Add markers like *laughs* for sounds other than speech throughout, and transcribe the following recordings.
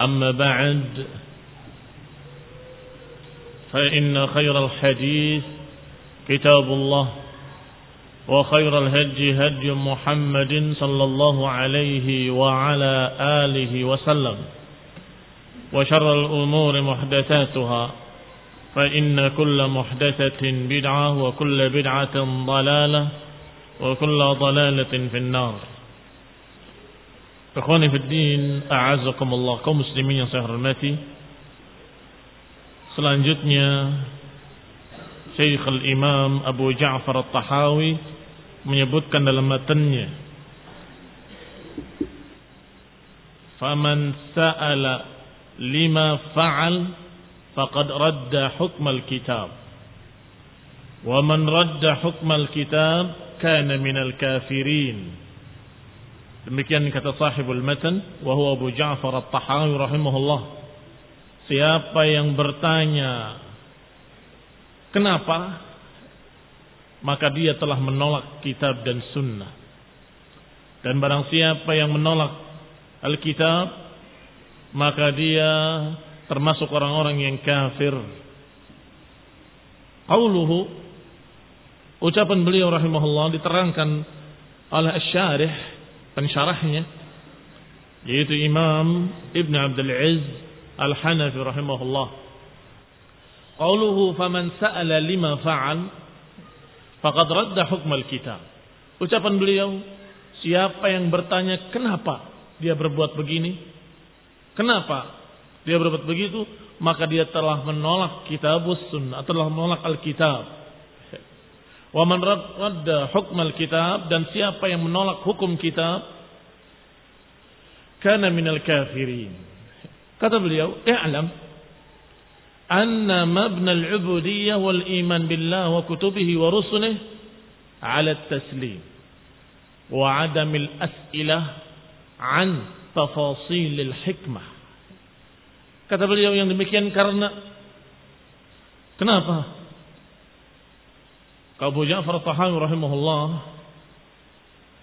أما بعد فإن خير الحديث كتاب الله وخير الهدي هدي محمد صلى الله عليه وعلى آله وسلم وشر الأمور محدثاتها فإن كل محدثة بدعة وكل بدعة ضلالة وكل ضلالة في النار. Ikhwani fi din, a'azzakumullah kaum muslimin yang saya hormati. Selanjutnya Syekh al-Imam Abu Ja'far At-Tahawi menyebutkan dalam matanya Faman sa'ala lima fa'al faqad radda hukm al-kitab. Wa man radda hukm al-kitab kana min al-kafirin. Demikian kata sahibul matan wa huwa Abu Ja'far At-Tahawi rahimahullah. Siapa yang bertanya kenapa maka dia telah menolak kitab dan sunnah. Dan barang siapa yang menolak Alkitab maka dia termasuk orang-orang yang kafir. Qauluhu ucapan beliau rahimahullah diterangkan oleh Asy-Syarih pensyarahnya yaitu Imam Ibn Abdul Aziz Al-Hanafi rahimahullah. Qauluhu faman sa'ala lima fa'al faqad radda hukm al-kitab. Ucapan beliau, siapa yang bertanya kenapa dia berbuat begini? Kenapa dia berbuat begitu? Maka dia telah menolak kitabus sunnah, telah menolak al-kitab. Wa man radda hukm al-kitab dan siapa yang menolak hukum kitab kana minal kafirin. Kata beliau, "I'lam anna mabna al-ubudiyyah wal iman billah wa kutubihi wa rusulihi 'ala at-taslim wa 'adam al-as'ilah 'an tafasil al-hikmah." Kata beliau yang demikian karena kenapa? Abu Ja'far Tahawi rahimahullah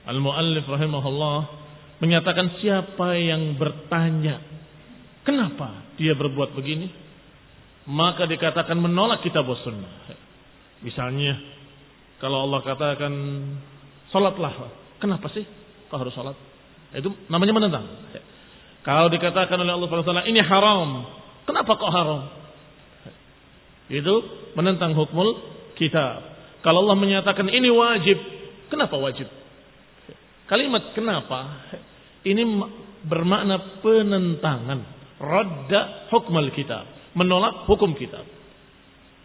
Al-Muallif rahimahullah menyatakan siapa yang bertanya kenapa dia berbuat begini maka dikatakan menolak kitab sunnah. Misalnya kalau Allah katakan salatlah, kenapa sih kau harus salat? Itu namanya menentang. Kalau dikatakan oleh Allah SWT ini haram, kenapa kok haram? Itu menentang hukmul kitab. Kalau Allah menyatakan ini wajib, kenapa wajib? Kalimat kenapa ini bermakna penentangan, radda hukmal kitab, menolak hukum kitab.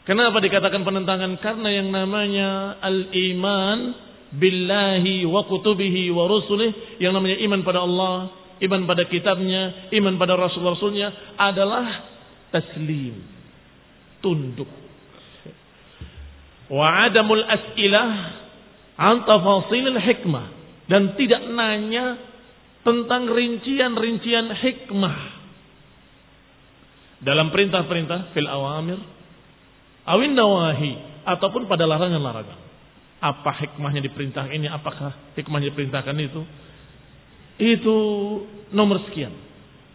Kenapa dikatakan penentangan? Karena yang namanya al-iman billahi wa kutubihi wa rusulih yang namanya iman pada Allah, iman pada kitabnya, iman pada rasul-rasulnya adalah taslim, tunduk. Wa adamul as'ilah an tafasilil hikmah dan tidak nanya tentang rincian-rincian hikmah dalam perintah-perintah fil awamir awin nawahi ataupun pada larangan-larangan apa hikmahnya diperintah ini, apakah hikmahnya diperintahkan itu. Itu nomor sekian.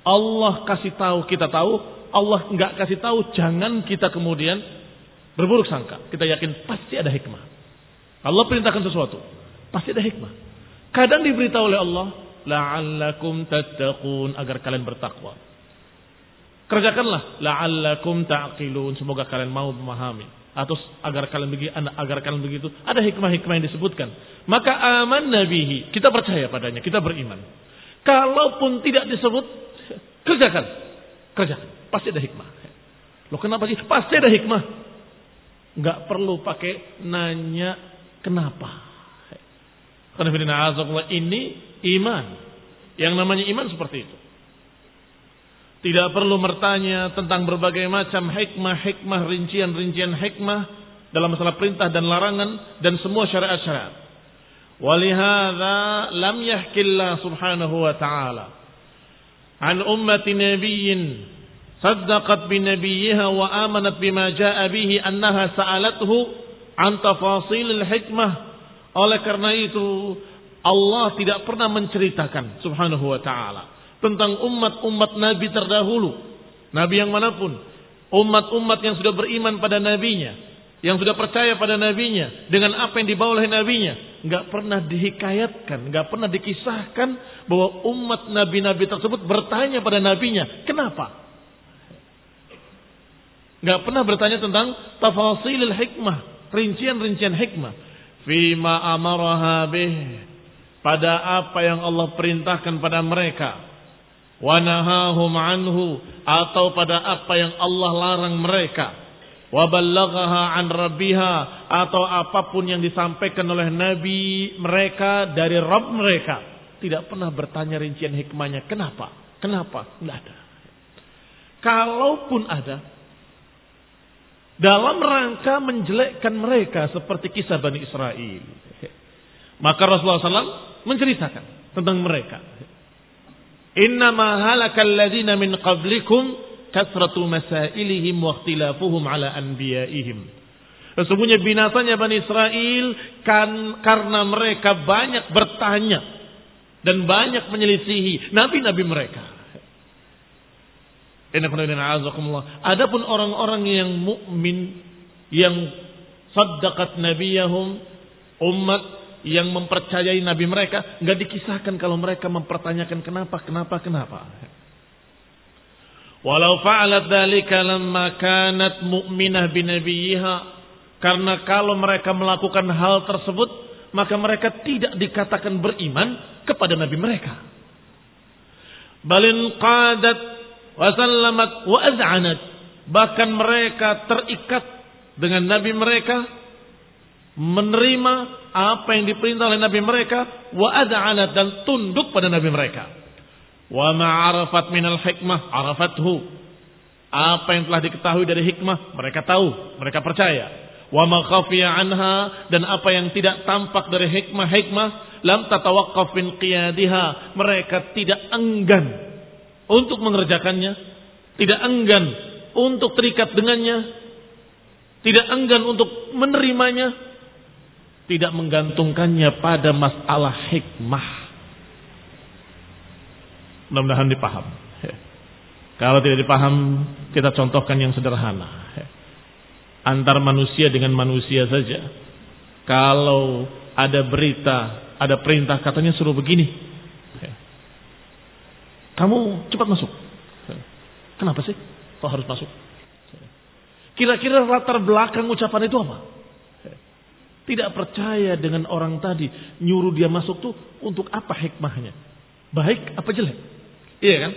Allah kasih tahu, kita tahu. Allah nggak kasih tahu, jangan kita kemudian berburuk sangka. Kita yakin pasti ada hikmah. Allah perintahkan sesuatu, pasti ada hikmah. Kadang diberitahu oleh Allah, la'allakum tattaqun agar kalian bertakwa. Kerjakanlah la'allakum ta'qilun semoga kalian mau memahami atau agar kalian begitu agar kalian begitu ada hikmah-hikmah yang disebutkan maka aman nabihi kita percaya padanya kita beriman kalaupun tidak disebut kerjakan kerjakan pasti ada hikmah lo kenapa sih pasti ada hikmah nggak perlu pakai nanya kenapa. Karena ini iman. Yang namanya iman seperti itu. Tidak perlu bertanya tentang berbagai macam hikmah-hikmah, rincian-rincian hikmah dalam masalah perintah dan larangan dan semua syariat-syariat. Walihada lam yahkillah subhanahu wa ta'ala. An ummati nabiyyin nabiyyiha wa amanat bima jaa bihi annaha sa'alathu an tafasilil hikmah. Oleh karena itu Allah tidak pernah menceritakan subhanahu wa ta'ala tentang umat-umat Nabi terdahulu. Nabi yang mana pun. Umat-umat yang sudah beriman pada Nabinya. Yang sudah percaya pada Nabinya. Dengan apa yang dibawa oleh Nabinya. Nggak pernah dihikayatkan. Nggak pernah dikisahkan. Bahwa umat Nabi-Nabi tersebut bertanya pada Nabinya. Kenapa? Nggak pernah bertanya tentang tafasilil hikmah. Rincian-rincian hikmah. Fima amaraha. Pada apa yang Allah perintahkan pada mereka wanahahum anhu atau pada apa yang Allah larang mereka wa ballaghaha an atau apa pun yang disampaikan oleh nabi mereka dari Rabb mereka tidak pernah bertanya rincian hikmahnya kenapa kenapa enggak ada kalaupun ada dalam rangka menjelekkan mereka seperti kisah Bani Israel maka Rasulullah SAW menceritakan tentang mereka Innama halakal ladina min qablikum kasratu masailihim wa ikhtilafuhum ala anbiya'ihim. Sesungguhnya binasanya Bani Israel kan karena mereka banyak bertanya dan banyak menyelisihi nabi-nabi mereka. Adapun orang-orang yang mukmin yang saddaqat nabiyahum umat yang mempercayai nabi mereka nggak dikisahkan kalau mereka mempertanyakan kenapa kenapa kenapa. Walau fa'alat dzalika lamma kanat mu'minah binabiyha karena kalau mereka melakukan hal tersebut maka mereka tidak dikatakan beriman kepada nabi mereka. Balin qadat wa sallamat wa az'anat. Bahkan mereka terikat dengan nabi mereka menerima apa yang diperintah oleh nabi mereka wa ad'anat dan tunduk pada nabi mereka. Wa ma'arafat minal hikmah arafathu. Apa yang telah diketahui dari hikmah mereka tahu mereka percaya. Wa ma khafiya anha dan apa yang tidak tampak dari hikmah-hikmah lam tatawaqqaf min qiyadiha mereka tidak enggan untuk mengerjakannya tidak enggan untuk terikat dengannya tidak enggan untuk menerimanya tidak menggantungkannya pada masalah hikmah. Mudah-mudahan dipaham. Kalau tidak dipaham, kita contohkan yang sederhana. Antar manusia dengan manusia saja. Kalau ada berita, ada perintah katanya suruh begini. Kamu cepat masuk. Kenapa sih? Kok harus masuk? Kira-kira latar belakang ucapan itu apa? Tidak percaya dengan orang tadi. Nyuruh dia masuk tuh untuk apa hikmahnya? Baik apa jelek? Iya kan?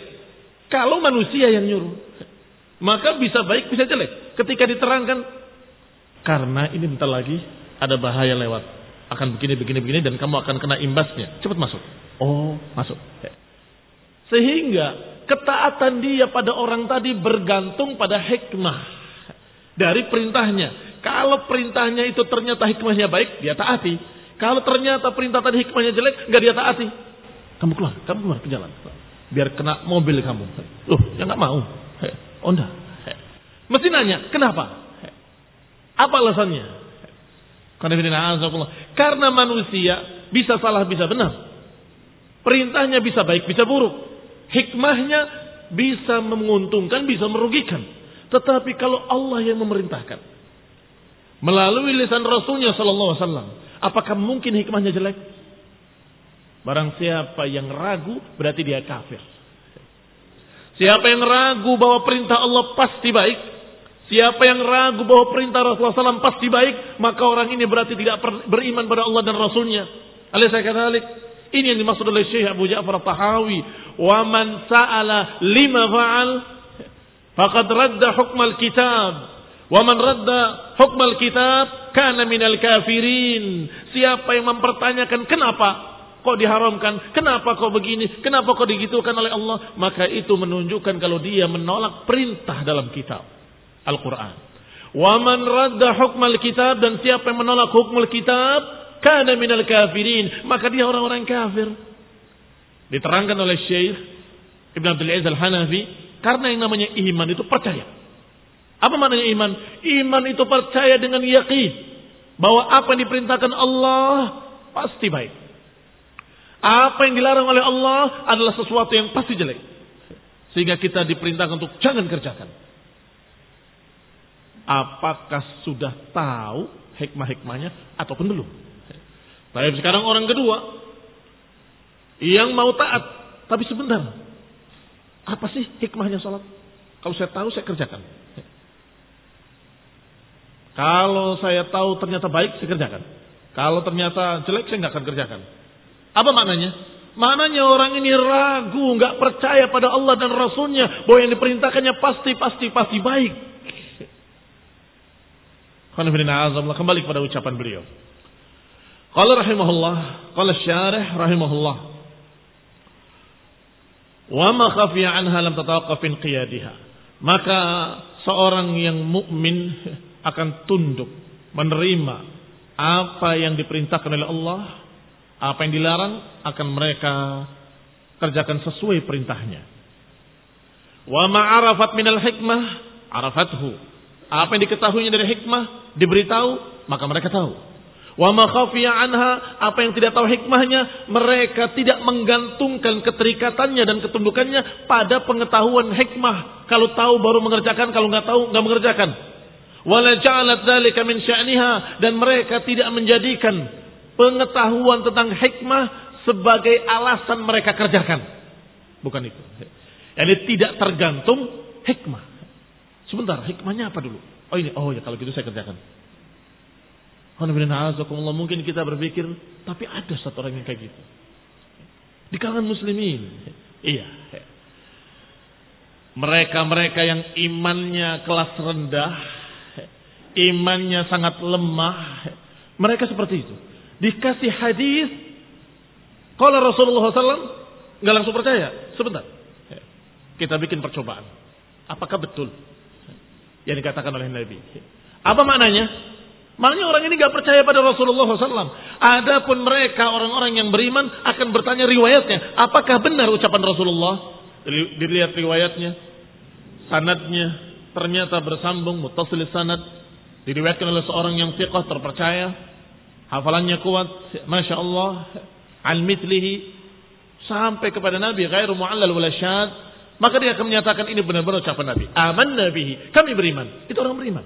Kalau manusia yang nyuruh. Maka bisa baik bisa jelek. Ketika diterangkan. Karena ini bentar lagi ada bahaya lewat. akan begini begini begini dan kamu akan kena imbasnya. Cepat masuk. Oh, masuk. Sehingga ketaatan dia pada orang tadi bergantung pada hikmah dari perintahnya. Kalau perintahnya itu ternyata hikmahnya baik, dia taati. Kalau ternyata perintah tadi hikmahnya jelek, nggak dia taati. Kamu keluar, kamu keluar ke jalan. Biar kena mobil kamu. Loh, ya nggak mau. Enggak. Mesti nanya, kenapa? Apa alasannya? Karena manusia bisa salah, bisa benar. Perintahnya bisa baik, bisa buruk. Hikmahnya bisa menguntungkan, bisa merugikan. Tetapi kalau Allah yang memerintahkan, melalui lisan Rasulnya Sallallahu Alaihi Wasallam, apakah mungkin hikmahnya jelek? Barang siapa yang ragu berarti dia kafir. Siapa yang ragu bahwa perintah Allah pasti baik, siapa yang ragu bahwa perintah Rasulullah SAW pasti baik, maka orang ini berarti tidak beriman pada Allah dan Rasulnya. Alaihi kadzalik. Ini yang dimaksud oleh Syekh Abu Ja'far Tahawi. Wa man sa'ala lima fa'al faqad radda hukmal kitab Wa man radda hukmal kitab kana minal kafirin. Siapa yang mempertanyakan kenapa kok diharamkan? Kenapa kok begini? Kenapa kok digitukan oleh Allah? Maka itu menunjukkan kalau dia menolak perintah dalam kitab Al-Quran. Wa man radda hukmal kitab dan siapa yang menolak hukmul kitab kana minal kafirin. Maka dia orang-orang kafir. Diterangkan oleh Syekh Ibn Abdul Aziz Al-Hanafi karena yang namanya iman itu percaya. Apa maknanya iman? Iman itu percaya dengan yakin bahwa apa yang diperintahkan Allah pasti baik. Apa yang dilarang oleh Allah adalah sesuatu yang pasti jelek. Sehingga kita diperintahkan untuk jangan kerjakan. Apakah sudah tahu hikmah-hikmahnya ataupun belum? Tapi sekarang orang kedua yang mau taat, tapi sebentar. Apa sih hikmahnya sholat? Kalau saya tahu saya kerjakan. Kalau saya tahu ternyata baik, saya kerjakan. Kalau ternyata jelek, saya nggak akan kerjakan. Apa maknanya? Maknanya orang ini ragu, nggak percaya pada Allah dan Rasulnya bahwa yang diperintahkannya pasti, pasti, pasti baik. Kembali kepada ucapan beliau. Qala rahimahullah, qala syarih rahimahullah. Wa ma khafiya anha lam tatawaqqaf qiyadiha. Maka seorang yang mukmin *laughs* akan tunduk menerima apa yang diperintahkan oleh Allah, apa yang dilarang akan mereka kerjakan sesuai perintahnya. Wa ma'arafat minal hikmah arafathu. Apa yang diketahuinya dari hikmah diberitahu, maka mereka tahu. Wa ma khafiya anha, apa yang tidak tahu hikmahnya, mereka tidak menggantungkan keterikatannya dan ketundukannya pada pengetahuan hikmah. Kalau tahu baru mengerjakan, kalau nggak tahu nggak mengerjakan. Wala ja'alat dzalika min sya'niha dan mereka tidak menjadikan pengetahuan tentang hikmah sebagai alasan mereka kerjakan. Bukan itu. Jadi tidak tergantung hikmah. Sebentar, hikmahnya apa dulu? Oh ini, oh ya kalau gitu saya kerjakan. Mungkin kita berpikir, tapi ada satu orang yang kayak gitu. Di kalangan muslimin. Iya. Mereka-mereka yang imannya kelas rendah, imannya sangat lemah. Mereka seperti itu. Dikasih hadis, kalau Rasulullah SAW nggak langsung percaya. Sebentar, kita bikin percobaan. Apakah betul yang dikatakan oleh Nabi? Apa maknanya? Maknanya orang ini nggak percaya pada Rasulullah SAW. Adapun mereka orang-orang yang beriman akan bertanya riwayatnya. Apakah benar ucapan Rasulullah? Dilihat riwayatnya, sanadnya ternyata bersambung mutasil sanad Diriwayatkan oleh seorang yang fiqh terpercaya, hafalannya kuat, masya Allah, al mitlihi sampai kepada Nabi ghairu mu'allal wala maka dia akan menyatakan ini benar-benar ucapan Nabi. Aman Nabi, kami beriman. Itu orang beriman.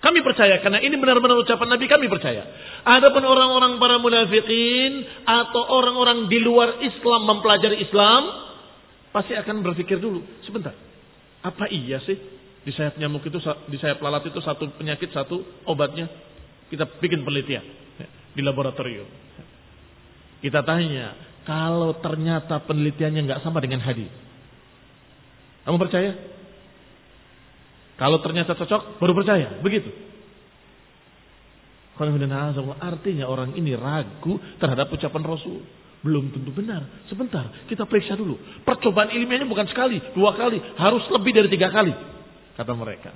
Kami percaya karena ini benar-benar ucapan Nabi kami percaya. Adapun orang-orang para munafikin atau orang-orang di luar Islam mempelajari Islam pasti akan berpikir dulu, sebentar. Apa iya sih di sayap nyamuk itu, di sayap lalat itu satu penyakit, satu obatnya. Kita bikin penelitian ya, di laboratorium. Kita tanya, kalau ternyata penelitiannya nggak sama dengan hadis, kamu percaya? Kalau ternyata cocok, baru percaya. Begitu. Artinya orang ini ragu terhadap ucapan Rasul. Belum tentu benar. Sebentar, kita periksa dulu. Percobaan ilmiahnya bukan sekali, dua kali, harus lebih dari tiga kali. Kata mereka.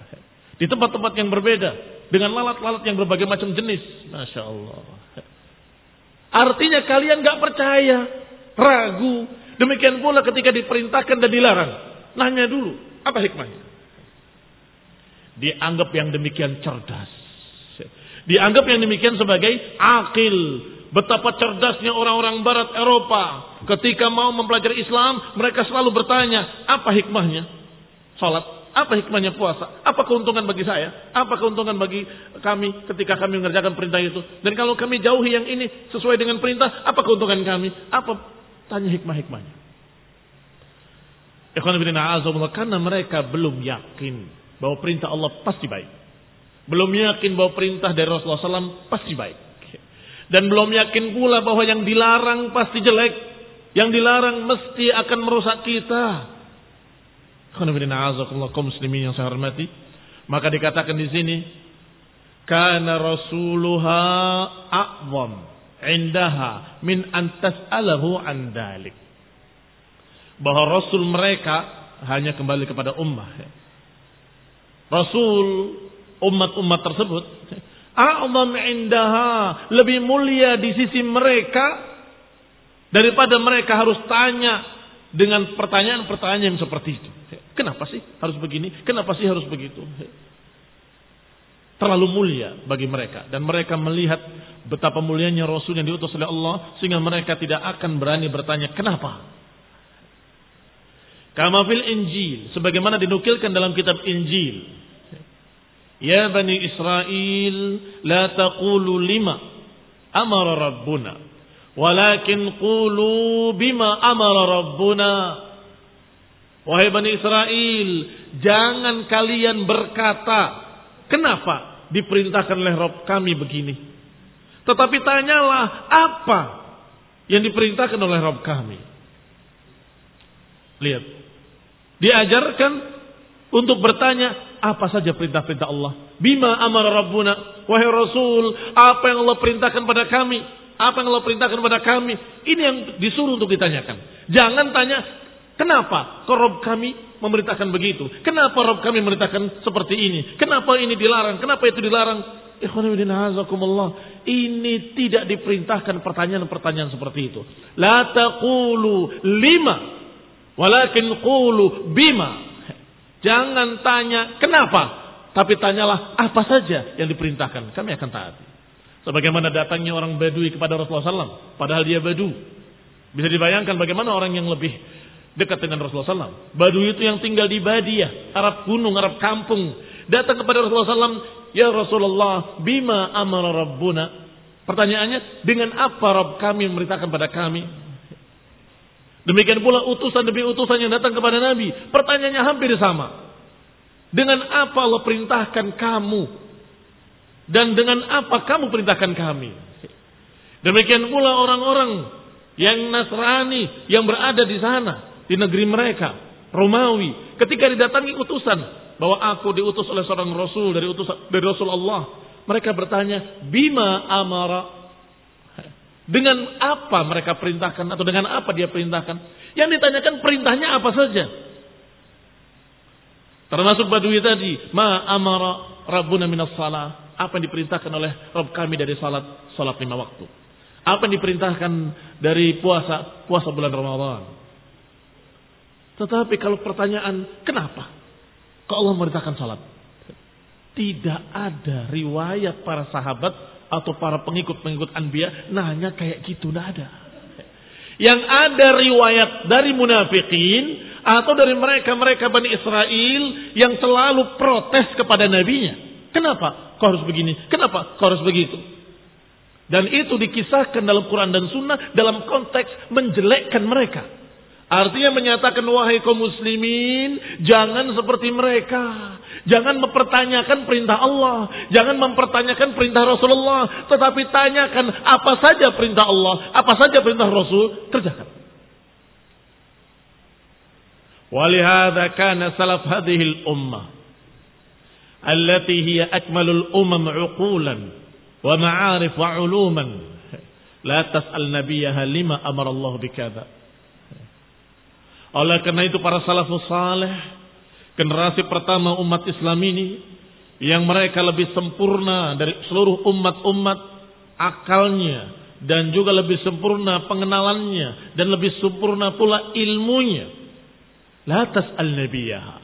Di tempat-tempat yang berbeda. Dengan lalat-lalat yang berbagai macam jenis. Masya Allah. Artinya kalian gak percaya. Ragu. Demikian pula ketika diperintahkan dan dilarang. Nanya dulu. Apa hikmahnya? Dianggap yang demikian cerdas. Dianggap yang demikian sebagai akil. Betapa cerdasnya orang-orang barat Eropa. Ketika mau mempelajari Islam, mereka selalu bertanya, apa hikmahnya? Salat, apa hikmahnya puasa? Apa keuntungan bagi saya? Apa keuntungan bagi kami ketika kami mengerjakan perintah itu? Dan kalau kami jauhi yang ini sesuai dengan perintah, apa keuntungan kami? Apa tanya hikmah-hikmahnya? Karena mereka belum yakin bahwa perintah Allah pasti baik. Belum yakin bahwa perintah dari Rasulullah SAW pasti baik. Dan belum yakin pula bahwa yang dilarang pasti jelek. Yang dilarang mesti akan merusak kita. muslimin yang saya hormati. Maka dikatakan di sini. Kana rasuluha a'zam indaha min antas alahu an dalik. Bahwa rasul mereka hanya kembali kepada ummah. Rasul umat-umat tersebut a'zam indaha lebih mulia di sisi mereka daripada mereka harus tanya dengan pertanyaan-pertanyaan yang seperti itu. Kenapa sih harus begini? Kenapa sih harus begitu? Terlalu mulia bagi mereka dan mereka melihat betapa mulianya Rasul yang diutus oleh Allah sehingga mereka tidak akan berani bertanya kenapa. Kama fil Injil sebagaimana dinukilkan dalam kitab Injil Ya Bani Israel, la taqulu lima amara Rabbuna. Walakin qulu bima amara Rabbuna. Wahai Bani Israel, jangan kalian berkata, kenapa diperintahkan oleh Rabb kami begini. Tetapi tanyalah apa yang diperintahkan oleh Rabb kami. Lihat. Diajarkan untuk bertanya apa saja perintah-perintah Allah. Bima amar Rabbuna. Wahai Rasul, apa yang Allah perintahkan pada kami? Apa yang Allah perintahkan pada kami? Ini yang disuruh untuk ditanyakan. Jangan tanya, kenapa kok kami memerintahkan begitu? Kenapa Rob kami memerintahkan seperti ini? Kenapa ini dilarang? Kenapa itu dilarang? Ini tidak diperintahkan pertanyaan-pertanyaan seperti itu. La taqulu lima. Walakin qulu bima. Jangan tanya kenapa, tapi tanyalah apa saja yang diperintahkan. Kami akan taati. Sebagaimana datangnya orang Badui kepada Rasulullah SAW, padahal dia Badu. Bisa dibayangkan bagaimana orang yang lebih dekat dengan Rasulullah SAW. Badui itu yang tinggal di Badiah, Arab gunung, Arab kampung. Datang kepada Rasulullah SAW, Ya Rasulullah, bima amara Rabbuna. Pertanyaannya, dengan apa Rabb kami memerintahkan pada kami? Demikian pula utusan demi utusan yang datang kepada Nabi. Pertanyaannya hampir sama. Dengan apa Allah perintahkan kamu? Dan dengan apa kamu perintahkan kami? Demikian pula orang-orang yang Nasrani yang berada di sana. Di negeri mereka. Romawi. Ketika didatangi utusan. Bahwa aku diutus oleh seorang Rasul dari, utus, dari Rasul Allah. Mereka bertanya. Bima amara dengan apa mereka perintahkan atau dengan apa dia perintahkan? Yang ditanyakan perintahnya apa saja. Termasuk badui tadi, ma amara rabbuna minas salah. Apa yang diperintahkan oleh Rabb kami dari salat, salat lima waktu. Apa yang diperintahkan dari puasa, puasa bulan Ramadan. Tetapi kalau pertanyaan, kenapa? Kok Allah memerintahkan salat? Tidak ada riwayat para sahabat atau para pengikut-pengikut anbiya nanya kayak gitu tidak ada. Yang ada riwayat dari munafikin atau dari mereka-mereka Bani Israel yang selalu protes kepada nabinya. Kenapa kau harus begini? Kenapa kau harus begitu? Dan itu dikisahkan dalam Quran dan Sunnah dalam konteks menjelekkan mereka. Artinya menyatakan wahai kaum muslimin, jangan seperti mereka. Jangan mempertanyakan perintah Allah. Jangan mempertanyakan perintah Rasulullah. Tetapi tanyakan apa saja perintah Allah. Apa saja perintah Rasul. Kerjakan. Walihada kana salaf hadihil ummah. Allati hiya akmalul umam uqulan. wa ma'arif wa uluman. La tas'al nabiyaha lima amar Allah bikada. Oleh karena itu para salafus saleh, generasi pertama umat Islam ini, yang mereka lebih sempurna dari seluruh umat-umat akalnya, dan juga lebih sempurna pengenalannya dan lebih sempurna pula ilmunya. Latas al-nabiyaha.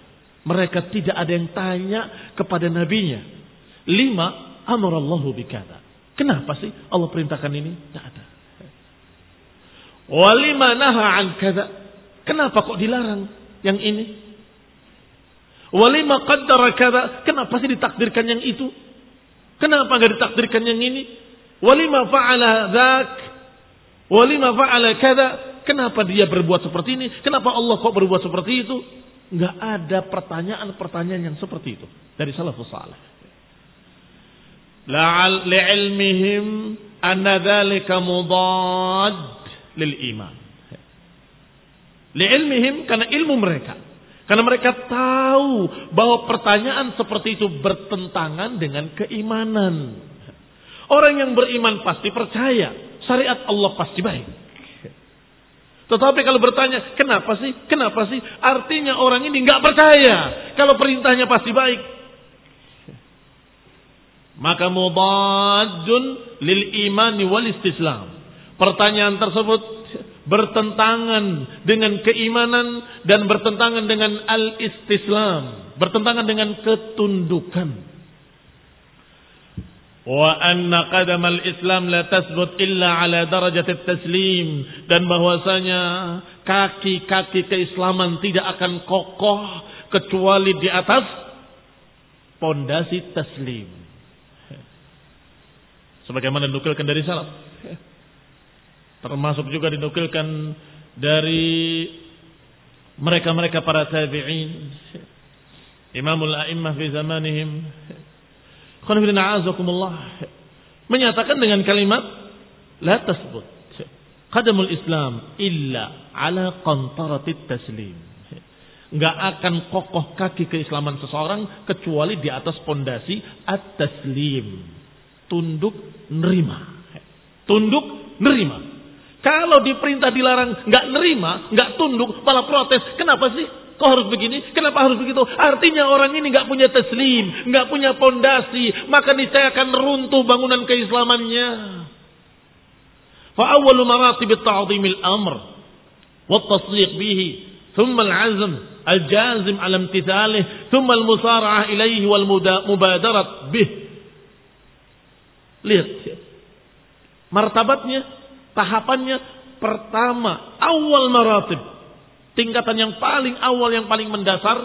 Mereka tidak ada yang tanya kepada nabinya. Lima, amrallahu bikata. Kenapa sih Allah perintahkan ini? Tidak ada. Walima naha an kada. Kenapa kok dilarang yang ini? Walima qaddara kada. Kenapa sih ditakdirkan yang itu? Kenapa nggak ditakdirkan yang ini? Walima fa'ala dzak? Walima fa'ala kada? Kenapa dia berbuat seperti ini? Kenapa Allah kok berbuat seperti itu? Enggak ada pertanyaan-pertanyaan yang seperti itu dari salafus salih. La'al li'ilmihim anna dzalika mudad lil iman. Li'ilmihim karena ilmu mereka. Karena mereka tahu bahwa pertanyaan seperti itu bertentangan dengan keimanan. Orang yang beriman pasti percaya. Syariat Allah pasti baik. Tetapi kalau bertanya, kenapa sih? Kenapa sih? Artinya orang ini nggak percaya kalau perintahnya pasti baik. Maka mubadun lil imani wal istislam. Pertanyaan tersebut bertentangan dengan keimanan dan bertentangan dengan al-istislam, bertentangan dengan ketundukan. Wa anna qadam al-islam la tasbut illa ala darajat taslim dan bahwasanya kaki-kaki keislaman tidak akan kokoh kecuali di atas pondasi taslim. Sebagaimana dinukilkan dari salaf termasuk juga dinukilkan dari mereka-mereka para tabi'in imamul a'immah fi zamanihim menyatakan dengan kalimat la tasbut qadamul Islam illa ala qantaratit taslim. Enggak akan kokoh kaki keislaman seseorang kecuali di atas pondasi at-taslim. Tunduk nerima. Tunduk nerima. Kalau diperintah dilarang nggak nerima, nggak tunduk, malah protes. Kenapa sih? Kok harus begini? Kenapa harus begitu? Artinya orang ini nggak punya taslim, nggak punya pondasi, maka niscaya akan runtuh bangunan keislamannya. Fa awwalu maratib at-ta'zim al-amr wa at-tasdiq bihi, thumma al-'azm al-jazim 'ala imtithalih, thumma al-musara'ah ilayhi wal mubadarat bih. Lihat martabatnya, tahapannya pertama awal maratib Tingkatan yang paling awal, yang paling mendasar,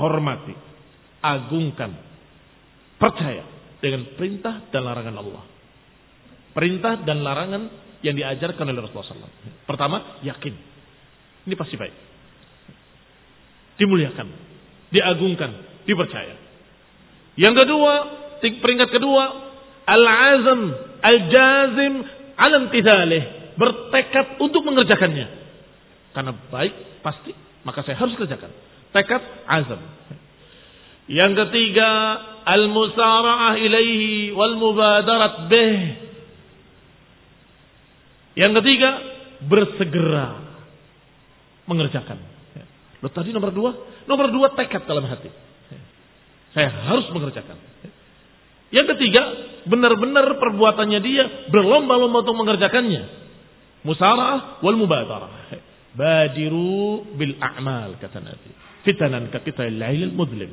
hormati, agungkan, percaya dengan perintah dan larangan Allah. Perintah dan larangan yang diajarkan oleh Rasulullah SAW. Pertama, yakin. Ini pasti baik. Dimuliakan, diagungkan, dipercaya. Yang kedua, peringkat kedua, al-azam, al-jazim, alam tidalih. Bertekad untuk mengerjakannya. Karena baik pasti, maka saya harus kerjakan. Tekad azam. Yang ketiga, al-musara'ah ilaihi wal mubadarat bih. Yang ketiga, bersegera mengerjakan. Lo tadi nomor dua, nomor dua tekad dalam hati. Saya harus mengerjakan. Yang ketiga, benar-benar perbuatannya dia berlomba-lomba untuk mengerjakannya. Musara'ah wal mubadarah. Badiru bil a'mal kata Nabi. Fitanan ka kita lailil mudlim.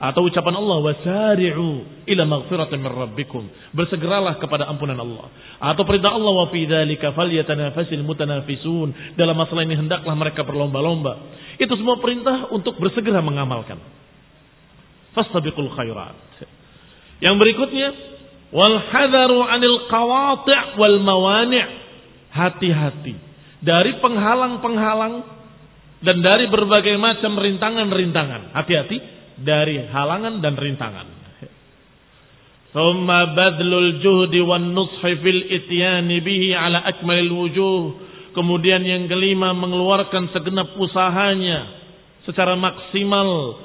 Atau ucapan Allah wasari'u ila maghfiratin min rabbikum. Bersegeralah kepada ampunan Allah. Atau perintah Allah wa fi dzalika falyatanafasil mutanafisun. Dalam masalah ini hendaklah mereka berlomba-lomba. Itu semua perintah untuk bersegera mengamalkan. Fastabiqul khairat. Yang berikutnya wal hadaru anil qawati' wal mawani'. Hati-hati dari penghalang-penghalang dan dari berbagai macam rintangan-rintangan. Hati-hati dari halangan dan rintangan. Thumma badlul juhdi wan nushi fil ityani bihi ala akmalil wujuh. Kemudian yang kelima mengeluarkan segenap usahanya secara maksimal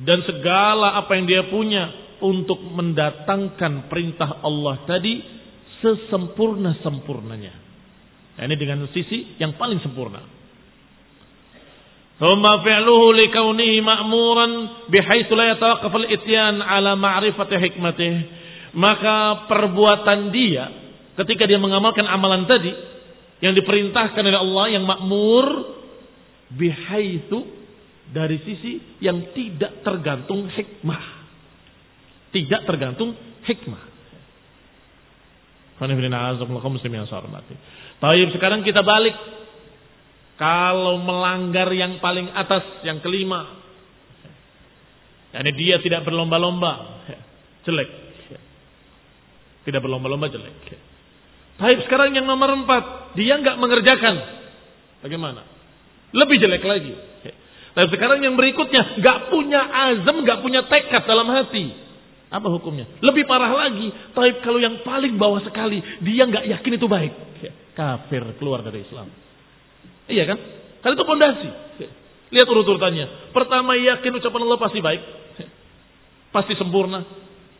dan segala apa yang dia punya untuk mendatangkan perintah Allah tadi sesempurna-sempurnanya. Nah, ini dengan sisi yang paling sempurna. ثم فعله لكونه مأمورا بحيث لا يتوقف الاتيان على معرفة حكمته maka perbuatan dia ketika dia mengamalkan amalan tadi yang diperintahkan oleh Allah yang makmur bihaitsu dari sisi yang tidak tergantung hikmah. tidak tergantung hikmah. Taib sekarang kita balik. Kalau melanggar yang paling atas, yang kelima. Yani dia tidak berlomba-lomba. Jelek. Tidak berlomba-lomba jelek. Taib sekarang yang nomor empat. Dia nggak mengerjakan. Bagaimana? Lebih jelek lagi. Tapi sekarang yang berikutnya nggak punya azam, nggak punya tekad dalam hati. Apa hukumnya? Lebih parah lagi. Tapi kalau yang paling bawah sekali, dia nggak yakin itu baik. Kafir keluar dari Islam. Iya kan? Karena itu pondasi. Lihat urut-urutannya. Pertama yakin ucapan Allah pasti baik. Pasti sempurna.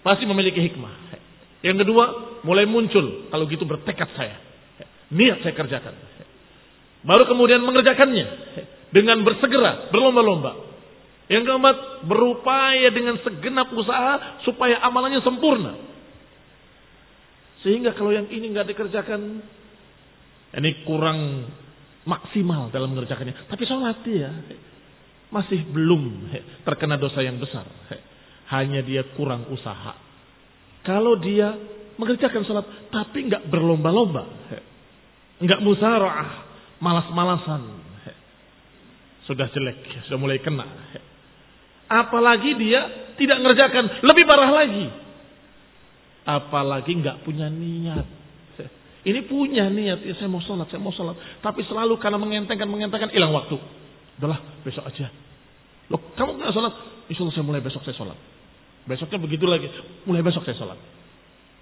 Pasti memiliki hikmah. Yang kedua, mulai muncul. Kalau gitu bertekad saya. Niat saya kerjakan. Baru kemudian mengerjakannya. Dengan bersegera, berlomba-lomba. Yang keempat, berupaya dengan segenap usaha supaya amalannya sempurna. Sehingga kalau yang ini nggak dikerjakan, ini kurang maksimal dalam mengerjakannya. Tapi sholat dia masih belum terkena dosa yang besar. Hanya dia kurang usaha. Kalau dia mengerjakan sholat tapi nggak berlomba-lomba, nggak musaraah, malas-malasan, sudah jelek, sudah mulai kena. Apalagi dia tidak mengerjakan, lebih parah lagi. Apalagi nggak punya niat. Ini punya niat, ya saya mau sholat, saya mau sholat. Tapi selalu karena mengentengkan, mengentengkan, hilang waktu. Udahlah, besok aja. Loh, kamu nggak sholat? Insya Allah saya mulai besok saya sholat. Besoknya begitu lagi, mulai besok saya sholat.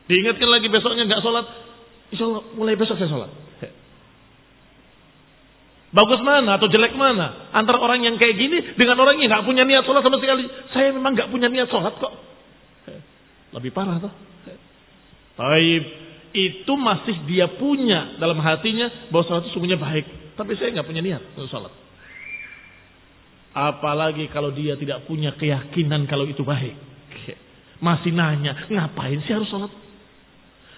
Diingatkan lagi besoknya nggak sholat, Insya Allah mulai besok saya sholat. Bagus mana atau jelek mana? Antara orang yang kayak gini dengan orang yang nggak punya niat sholat sama sekali. Saya memang nggak punya niat sholat kok. Lebih parah tuh. Baik itu masih dia punya dalam hatinya bahwa sholat itu sungguhnya baik. Tapi saya nggak punya niat untuk sholat. Apalagi kalau dia tidak punya keyakinan kalau itu baik. Masih nanya, ngapain sih harus sholat?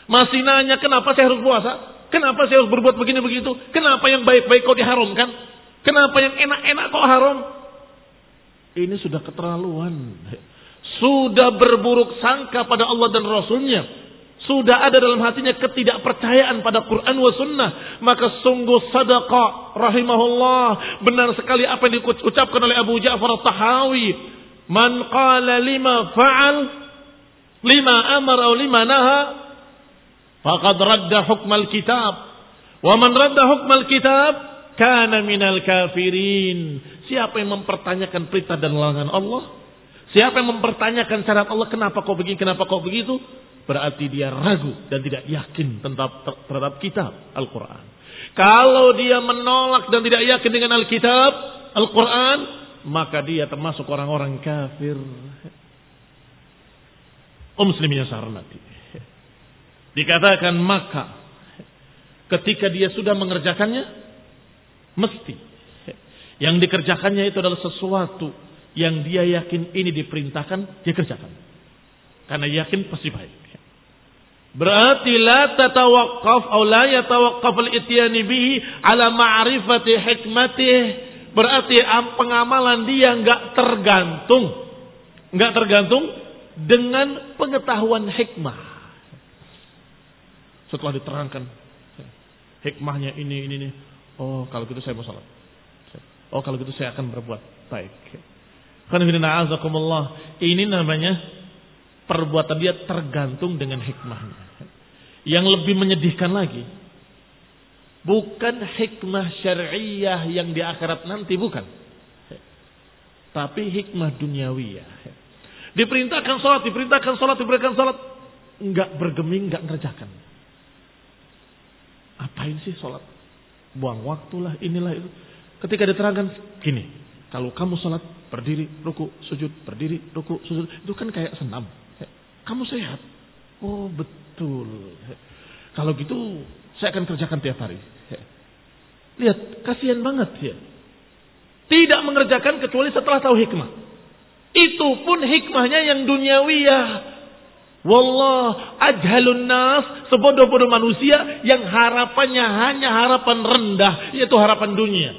Masih nanya, kenapa saya harus puasa? Kenapa saya harus berbuat begini begitu? Kenapa yang baik-baik kok diharamkan? Kenapa yang enak-enak kok haram? Ini sudah keterlaluan. Sudah berburuk sangka pada Allah dan Rasulnya sudah ada dalam hatinya ketidakpercayaan pada Quran wa sunnah, maka sungguh sadaqah rahimahullah. Benar sekali apa yang diucapkan oleh Abu Ja'far tahawi Man qala lima fa'al, lima amar atau lima naha, faqad radda hukmal kitab. Wa man radda hukmal kitab, kana minal kafirin. Siapa yang mempertanyakan perintah dan larangan Allah? Siapa yang mempertanyakan syarat Allah, kenapa kau begini, kenapa kau begitu? berarti dia ragu dan tidak yakin tentang terhadap kitab Al-Quran. Kalau dia menolak dan tidak yakin dengan Alkitab, Al-Quran, maka dia termasuk orang-orang kafir. Om muslimin yang sarnati. Dikatakan maka ketika dia sudah mengerjakannya, mesti yang dikerjakannya itu adalah sesuatu yang dia yakin ini diperintahkan, dia kerjakan. Karena yakin pasti baik. Berarti la tatawaqqaf atau la yatawaqqaf al-ityani bihi ala ma'rifati hikmatih. Berarti pengamalan dia enggak tergantung enggak tergantung dengan pengetahuan hikmah. Setelah diterangkan hikmahnya ini ini ini. Oh, kalau gitu saya mau salat. Oh, kalau gitu saya akan berbuat baik. Ini namanya perbuatan dia tergantung dengan hikmahnya. Yang lebih menyedihkan lagi, bukan hikmah syariah yang di akhirat nanti bukan. Tapi hikmah duniawiyah. Diperintahkan sholat, diperintahkan sholat, diperintahkan sholat. Enggak bergeming, enggak ngerjakan. Apain sih sholat? Buang waktulah, inilah itu. Ketika diterangkan, gini. Kalau kamu sholat, berdiri, ruku, sujud, berdiri, ruku, sujud. Itu kan kayak senam. Kamu sehat? Oh betul. Kalau gitu saya akan kerjakan tiap hari. Lihat, kasihan banget ya. Tidak mengerjakan kecuali setelah tahu hikmah. Itu pun hikmahnya yang duniawiyah. Wallah ajhalun nas sebodoh-bodoh manusia yang harapannya hanya harapan rendah yaitu harapan dunia.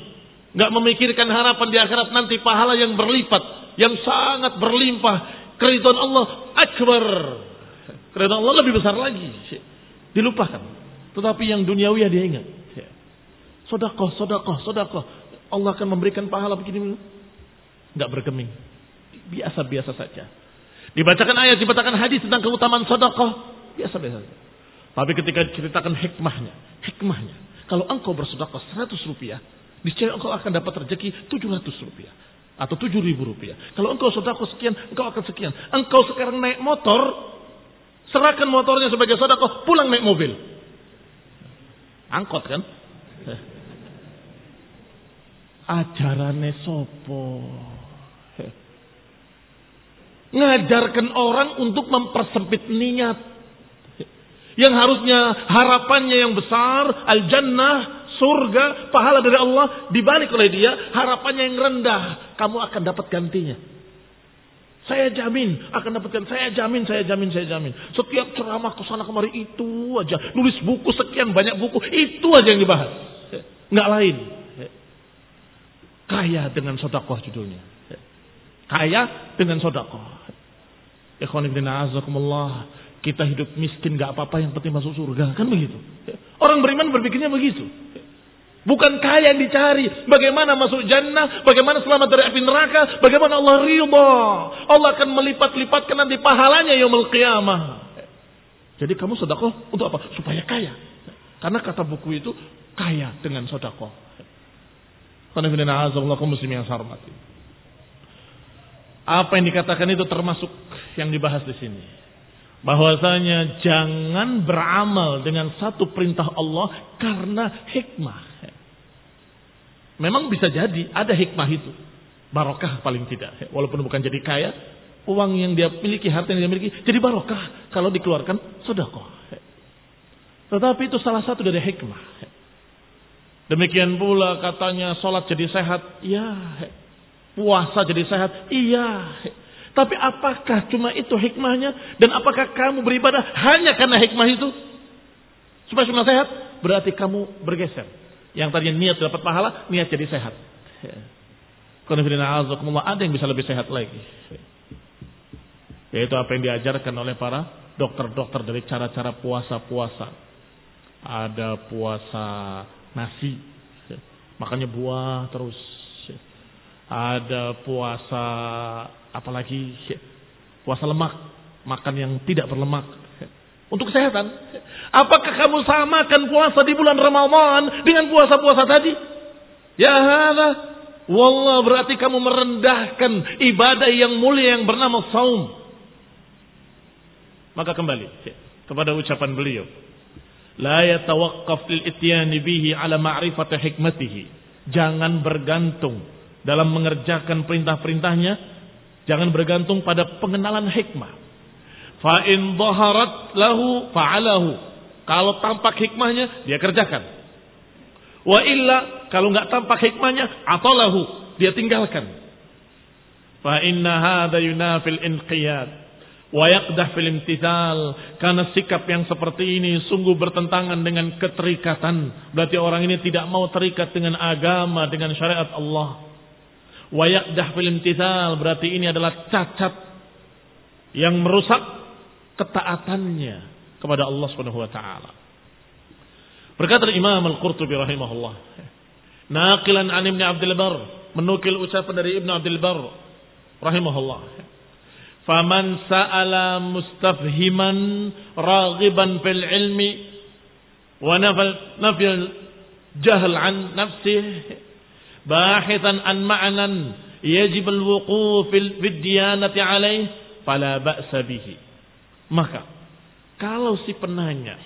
Gak memikirkan harapan di akhirat nanti pahala yang berlipat, yang sangat berlimpah. Keridhaan Allah akbar. Keridhaan Allah lebih besar lagi. Dilupakan. Tetapi yang duniawi dia ingat. Sodakoh, sodakoh, sodakoh. Allah akan memberikan pahala begini. Gak bergeming. Biasa-biasa saja. Dibacakan ayat, dibacakan hadis tentang keutamaan sodakoh. Biasa-biasa saja. Tapi ketika diceritakan hikmahnya. Hikmahnya. Kalau engkau bersodakoh 100 rupiah. Niscaya engkau akan dapat rezeki 700 rupiah. Atau 7 ribu rupiah. Kalau engkau sodakoh sekian, engkau akan sekian. Engkau sekarang naik motor. Serahkan motornya sebagai sodakoh. Pulang naik mobil. Angkot kan? *laughs* Ajarannya sopo. Ngajarkan orang untuk mempersempit niat. Yang harusnya harapannya yang besar, al-jannah, surga, pahala dari Allah, dibalik oleh dia, harapannya yang rendah. Kamu akan dapat gantinya. Saya jamin akan dapatkan. Saya jamin, saya jamin, saya jamin. Setiap ceramah ke sana kemari itu aja. Nulis buku sekian banyak buku, itu aja yang dibahas. Nggak lain. Kaya dengan sodakoh judulnya. Kaya dengan sodakoh. Ikhwanibdina Kita hidup miskin gak apa-apa yang penting masuk surga. Kan begitu. Orang beriman berpikirnya begitu. Bukan kaya yang dicari. Bagaimana masuk jannah. Bagaimana selamat dari api neraka. Bagaimana Allah ridha. Allah akan melipat-lipatkan nanti pahalanya yaumul qiyamah. Jadi kamu sodakoh untuk apa? Supaya kaya. Karena kata buku itu kaya dengan sodakoh. muslim yang Apa yang dikatakan itu termasuk yang dibahas di sini. Bahwasanya jangan beramal dengan satu perintah Allah karena hikmah. Memang bisa jadi ada hikmah itu. Barokah paling tidak. Walaupun bukan jadi kaya, uang yang dia miliki, harta yang dia miliki, jadi barokah kalau dikeluarkan sedekah. Tetapi itu salah satu dari hikmah. Demikian pula katanya sholat jadi sehat. Iya. Puasa jadi sehat. Iya. Tapi apakah cuma itu hikmahnya? Dan apakah kamu beribadah hanya karena hikmah itu? Supaya cuma sehat? Berarti kamu bergeser. Yang tadinya niat dapat pahala, niat jadi sehat. Ada yang bisa lebih sehat lagi. Yaitu apa yang diajarkan oleh para dokter-dokter dari cara-cara puasa-puasa. Ada puasa nasi, makannya buah terus. Ada puasa apalagi puasa lemak, makan yang tidak berlemak. Untuk kesehatan. Apakah kamu samakan puasa di bulan Ramadan dengan puasa-puasa tadi? Ya hada. Wallah berarti kamu merendahkan ibadah yang mulia yang bernama saum. Maka kembali kepada ucapan beliau. La yatawaqqaf lil ityani bihi ala ma'rifati hikmatihi. Jangan bergantung dalam mengerjakan perintah-perintahnya. Jangan bergantung pada pengenalan hikmah. Fa in dhaharat lahu fa'alahu. Kalau tampak hikmahnya, dia kerjakan. Wa illa kalau nggak tampak hikmahnya, atalahu, dia tinggalkan. Fa inna hadha yunafil inqiyad wa yaqdah fil imtithal karena sikap yang seperti ini sungguh bertentangan dengan keterikatan berarti orang ini tidak mau terikat dengan agama dengan syariat Allah wa yaqdah fil imtithal berarti ini adalah cacat yang merusak ketaatannya kepada Allah Subhanahu wa taala. Berkata Imam Al-Qurtubi rahimahullah naqilan an Ibnu Abdul Bar menukil ucapan dari Ibnu Abdul Bar rahimahullah Faman sa'ala mustafhiman raghiban fil ilmi wa nafal nafil jahl an nafsih bahithan an ma'nan yajib al-wuquf fil diyanati alaih fala ba'sa bihi. Maka kalau si penanya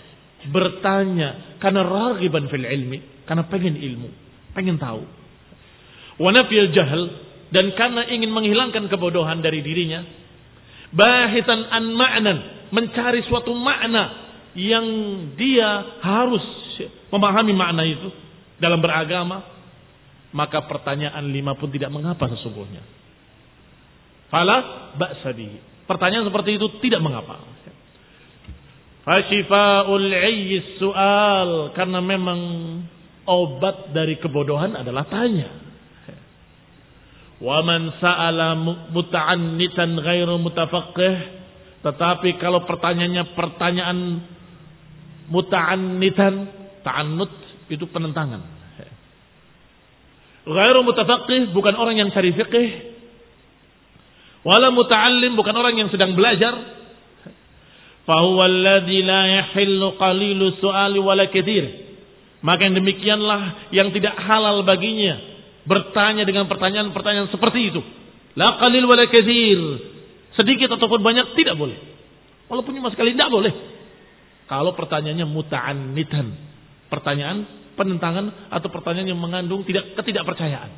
bertanya karena raghiban fil ilmi, karena pengen ilmu, pengen tahu. Wa nafil jahl dan karena ingin menghilangkan kebodohan dari dirinya, Bahitan an ma'nan. Mencari suatu makna yang dia harus memahami makna itu dalam beragama. Maka pertanyaan lima pun tidak mengapa sesungguhnya. Fala ba'sa Pertanyaan seperti itu tidak mengapa. Fashifa'ul su'al. Karena memang obat dari kebodohan adalah tanya. Wa man sa'ala muta'annitan ghairu mutafaqih. Tetapi kalau pertanyaannya pertanyaan muta'annitan, ta'annut itu penentangan. Ghairu mutafaqih bukan orang yang cari fikih. Wala muta'allim bukan orang yang sedang belajar fahuwa alladhi la yahillu qalilu su'ali wala kathir. Maka yang demikianlah yang tidak halal baginya bertanya dengan pertanyaan-pertanyaan seperti itu. La qalil wala kathir. Sedikit ataupun banyak tidak boleh. Walaupun cuma sekali tidak boleh. Kalau pertanyaannya muta'annitan. Pertanyaan penentangan atau pertanyaan yang mengandung tidak ketidakpercayaan.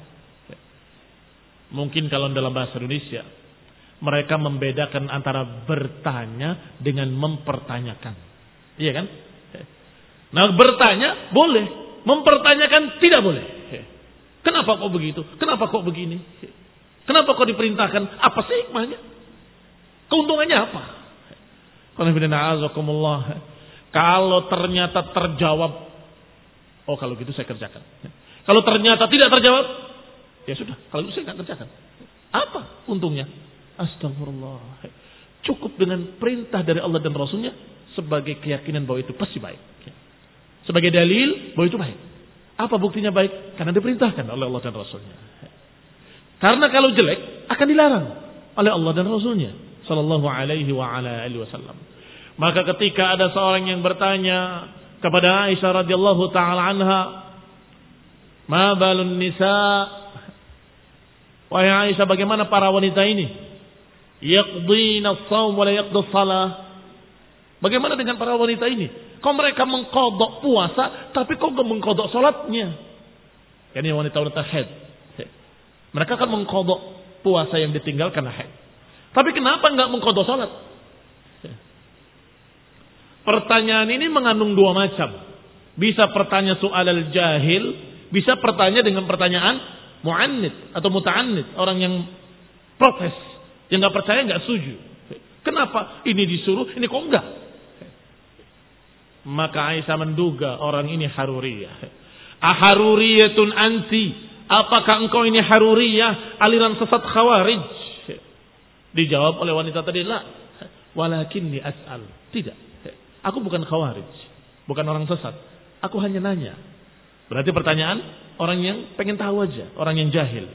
Mungkin kalau dalam bahasa Indonesia mereka membedakan antara bertanya dengan mempertanyakan. Iya kan? Nah bertanya boleh, mempertanyakan tidak boleh. Kenapa kok begitu? Kenapa kok begini? Kenapa kok diperintahkan? Apa sih hikmahnya? Keuntungannya apa? Kalau ternyata terjawab, oh kalau gitu saya kerjakan. Kalau ternyata tidak terjawab, ya sudah, kalau itu saya nggak kerjakan. Apa untungnya? Astagfirullah. Cukup dengan perintah dari Allah dan Rasulnya sebagai keyakinan bahwa itu pasti baik. Sebagai dalil bahwa itu baik. Apa buktinya baik? Karena diperintahkan oleh Allah dan Rasulnya. Karena kalau jelek akan dilarang oleh Allah dan Rasulnya. Sallallahu alaihi wa ala alihi wasallam. Maka ketika ada seorang yang bertanya kepada Aisyah radhiyallahu taala anha, "Ma balun nisa?" Wahai Aisyah, bagaimana para wanita ini? yaqdina shaum wa la salah. Bagaimana dengan para wanita ini? Kok mereka mengkodok puasa, tapi kok gak mengkodok sholatnya? Ini wanita-wanita haid. Mereka kan mengkodok puasa yang ditinggal karena haid. Tapi kenapa nggak mengkodok sholat? Pertanyaan ini mengandung dua macam. Bisa pertanyaan soal al-jahil, bisa pertanyaan dengan pertanyaan mu'annid atau muta'annid, orang yang protes yang nggak percaya nggak setuju. Kenapa ini disuruh, ini kok enggak? Maka Aisyah menduga orang ini haruriyah. Aharuriyatun anti. Apakah engkau ini haruriyah, aliran sesat khawarij? Dijawab oleh wanita tadi, la. Walakinni as'al. Tidak. Aku bukan khawarij. Bukan orang sesat. Aku hanya nanya. Berarti pertanyaan orang yang pengen tahu aja. Orang yang jahil.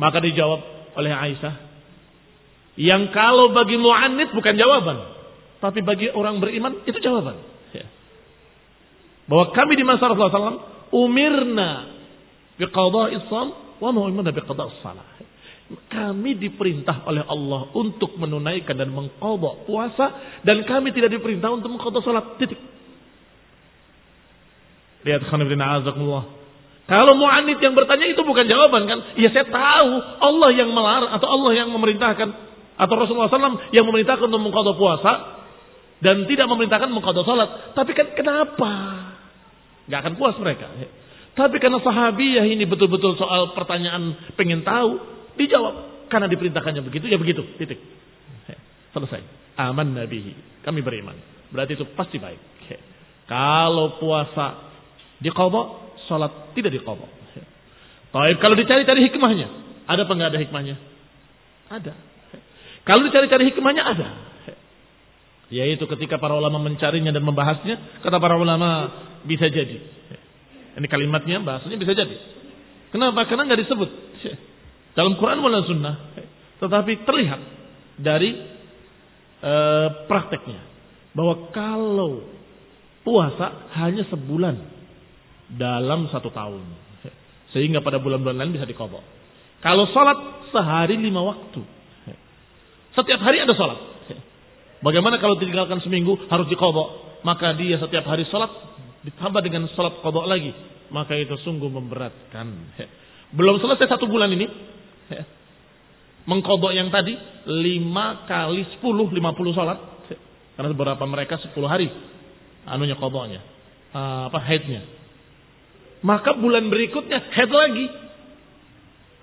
Maka dijawab oleh Aisyah. Yang kalau bagi mu'anid bukan jawaban. Tapi bagi orang beriman itu jawaban. Bahwa kami di masa Rasulullah SAW umirna biqadha islam wa mu'minna biqadha salah. Kami diperintah oleh Allah untuk menunaikan dan mengqadha puasa dan kami tidak diperintah untuk mengqadha salat. Titik. Lihat khanifidina azakumullah. Kalau mu'anid yang bertanya itu bukan jawaban kan? Ya saya tahu Allah yang melarang atau Allah yang memerintahkan. Atau Rasulullah SAW yang memerintahkan untuk mengkodok puasa dan tidak memerintahkan mengkodok salat. Tapi kan kenapa? Gak akan puas mereka. Tapi karena sahabiyah ini betul-betul soal pertanyaan pengen tahu, dijawab. Karena diperintahkannya begitu, ya begitu. Titik. Selesai. Aman nabi. Kami beriman. Berarti itu pasti baik. Kalau puasa dikodok, salat tidak dikodok. Tapi kalau dicari-cari hikmahnya, ada apa nggak ada hikmahnya? Ada. Kalau dicari-cari hikmahnya ada. Yaitu ketika para ulama mencarinya dan membahasnya, kata para ulama bisa jadi. Ini kalimatnya, bahasanya bisa jadi. Kenapa? Karena nggak disebut dalam Quran maupun Sunnah, tetapi terlihat dari e, prakteknya bahwa kalau puasa hanya sebulan dalam satu tahun, sehingga pada bulan-bulan lain bisa dikobok. Kalau sholat sehari lima waktu, setiap hari ada sholat. Bagaimana kalau ditinggalkan seminggu harus dikodok? Maka dia setiap hari sholat ditambah dengan sholat kodok lagi. Maka itu sungguh memberatkan. Belum selesai satu bulan ini. *laughs* mengkodok yang tadi lima kali sepuluh lima puluh sholat. Karena beberapa mereka sepuluh hari anunya kodoknya. Uh, apa headnya. Maka bulan berikutnya head lagi.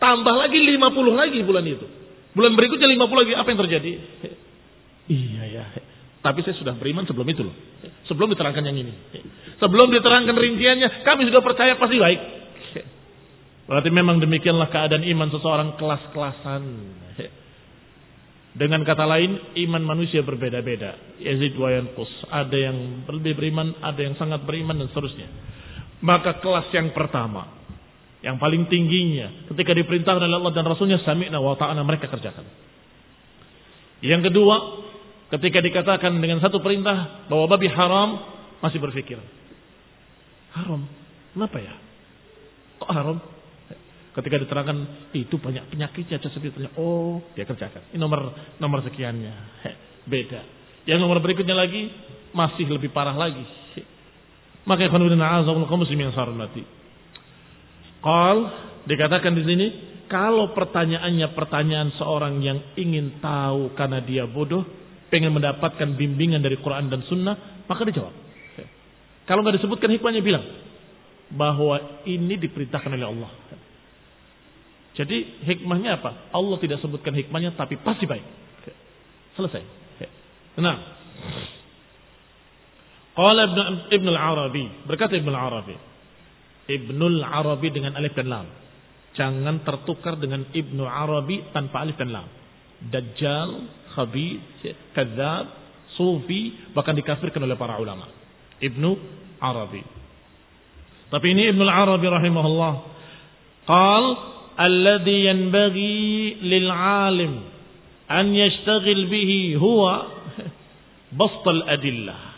Tambah lagi lima puluh lagi bulan itu. Bulan berikutnya lima puluh lagi apa yang terjadi? *laughs* Iya ya. Tapi saya sudah beriman sebelum itu loh. Sebelum diterangkan yang ini. Sebelum diterangkan rinciannya kami sudah percaya pasti baik Berarti memang demikianlah keadaan iman seseorang kelas-kelasan. Dengan kata lain, iman manusia berbeda-beda. Yazid wa yanqus. Ada yang lebih beriman, ada yang sangat beriman dan seterusnya. Maka kelas yang pertama, yang paling tingginya, ketika diperintahkan oleh Allah dan Rasulnya, sami'na wa ta'ana mereka kerjakan. Yang kedua, ketika dikatakan dengan satu perintah bahwa babi haram, masih berpikir. Haram, kenapa ya? Kok haram? Ketika diterangkan itu banyak penyakitnya, cacat Oh, dia kerjakan. Ini nomor nomor sekiannya. beda. Yang nomor berikutnya lagi masih lebih parah lagi. Maka ikhwanuddin a'azakumullah kaum muslimin sarunati. Qal dikatakan di sini kalau pertanyaannya pertanyaan seorang yang ingin tahu karena dia bodoh, pengen mendapatkan bimbingan dari Quran dan Sunnah, maka dijawab. Kalau nggak disebutkan hikmahnya bilang bahwa ini diperintahkan oleh Allah. Jadi hikmahnya apa? Allah tidak sebutkan hikmahnya tapi pasti baik. Selesai. Nah. Qala Ibn, Ibn al-Arabi. Berkata Ibn al-Arabi. Ibn al-Arabi dengan alif dan lam. Jangan tertukar dengan Ibn Arabi tanpa alif dan lam. Dajjal, khabith, kadzab, sufi, bahkan dikafirkan oleh para ulama. Ibnu Arabi. Tapi ini Ibnu Arabi rahimahullah. Qal alladhi yanbaghi lil alim an yashtaghil bihi huwa bastal adillah.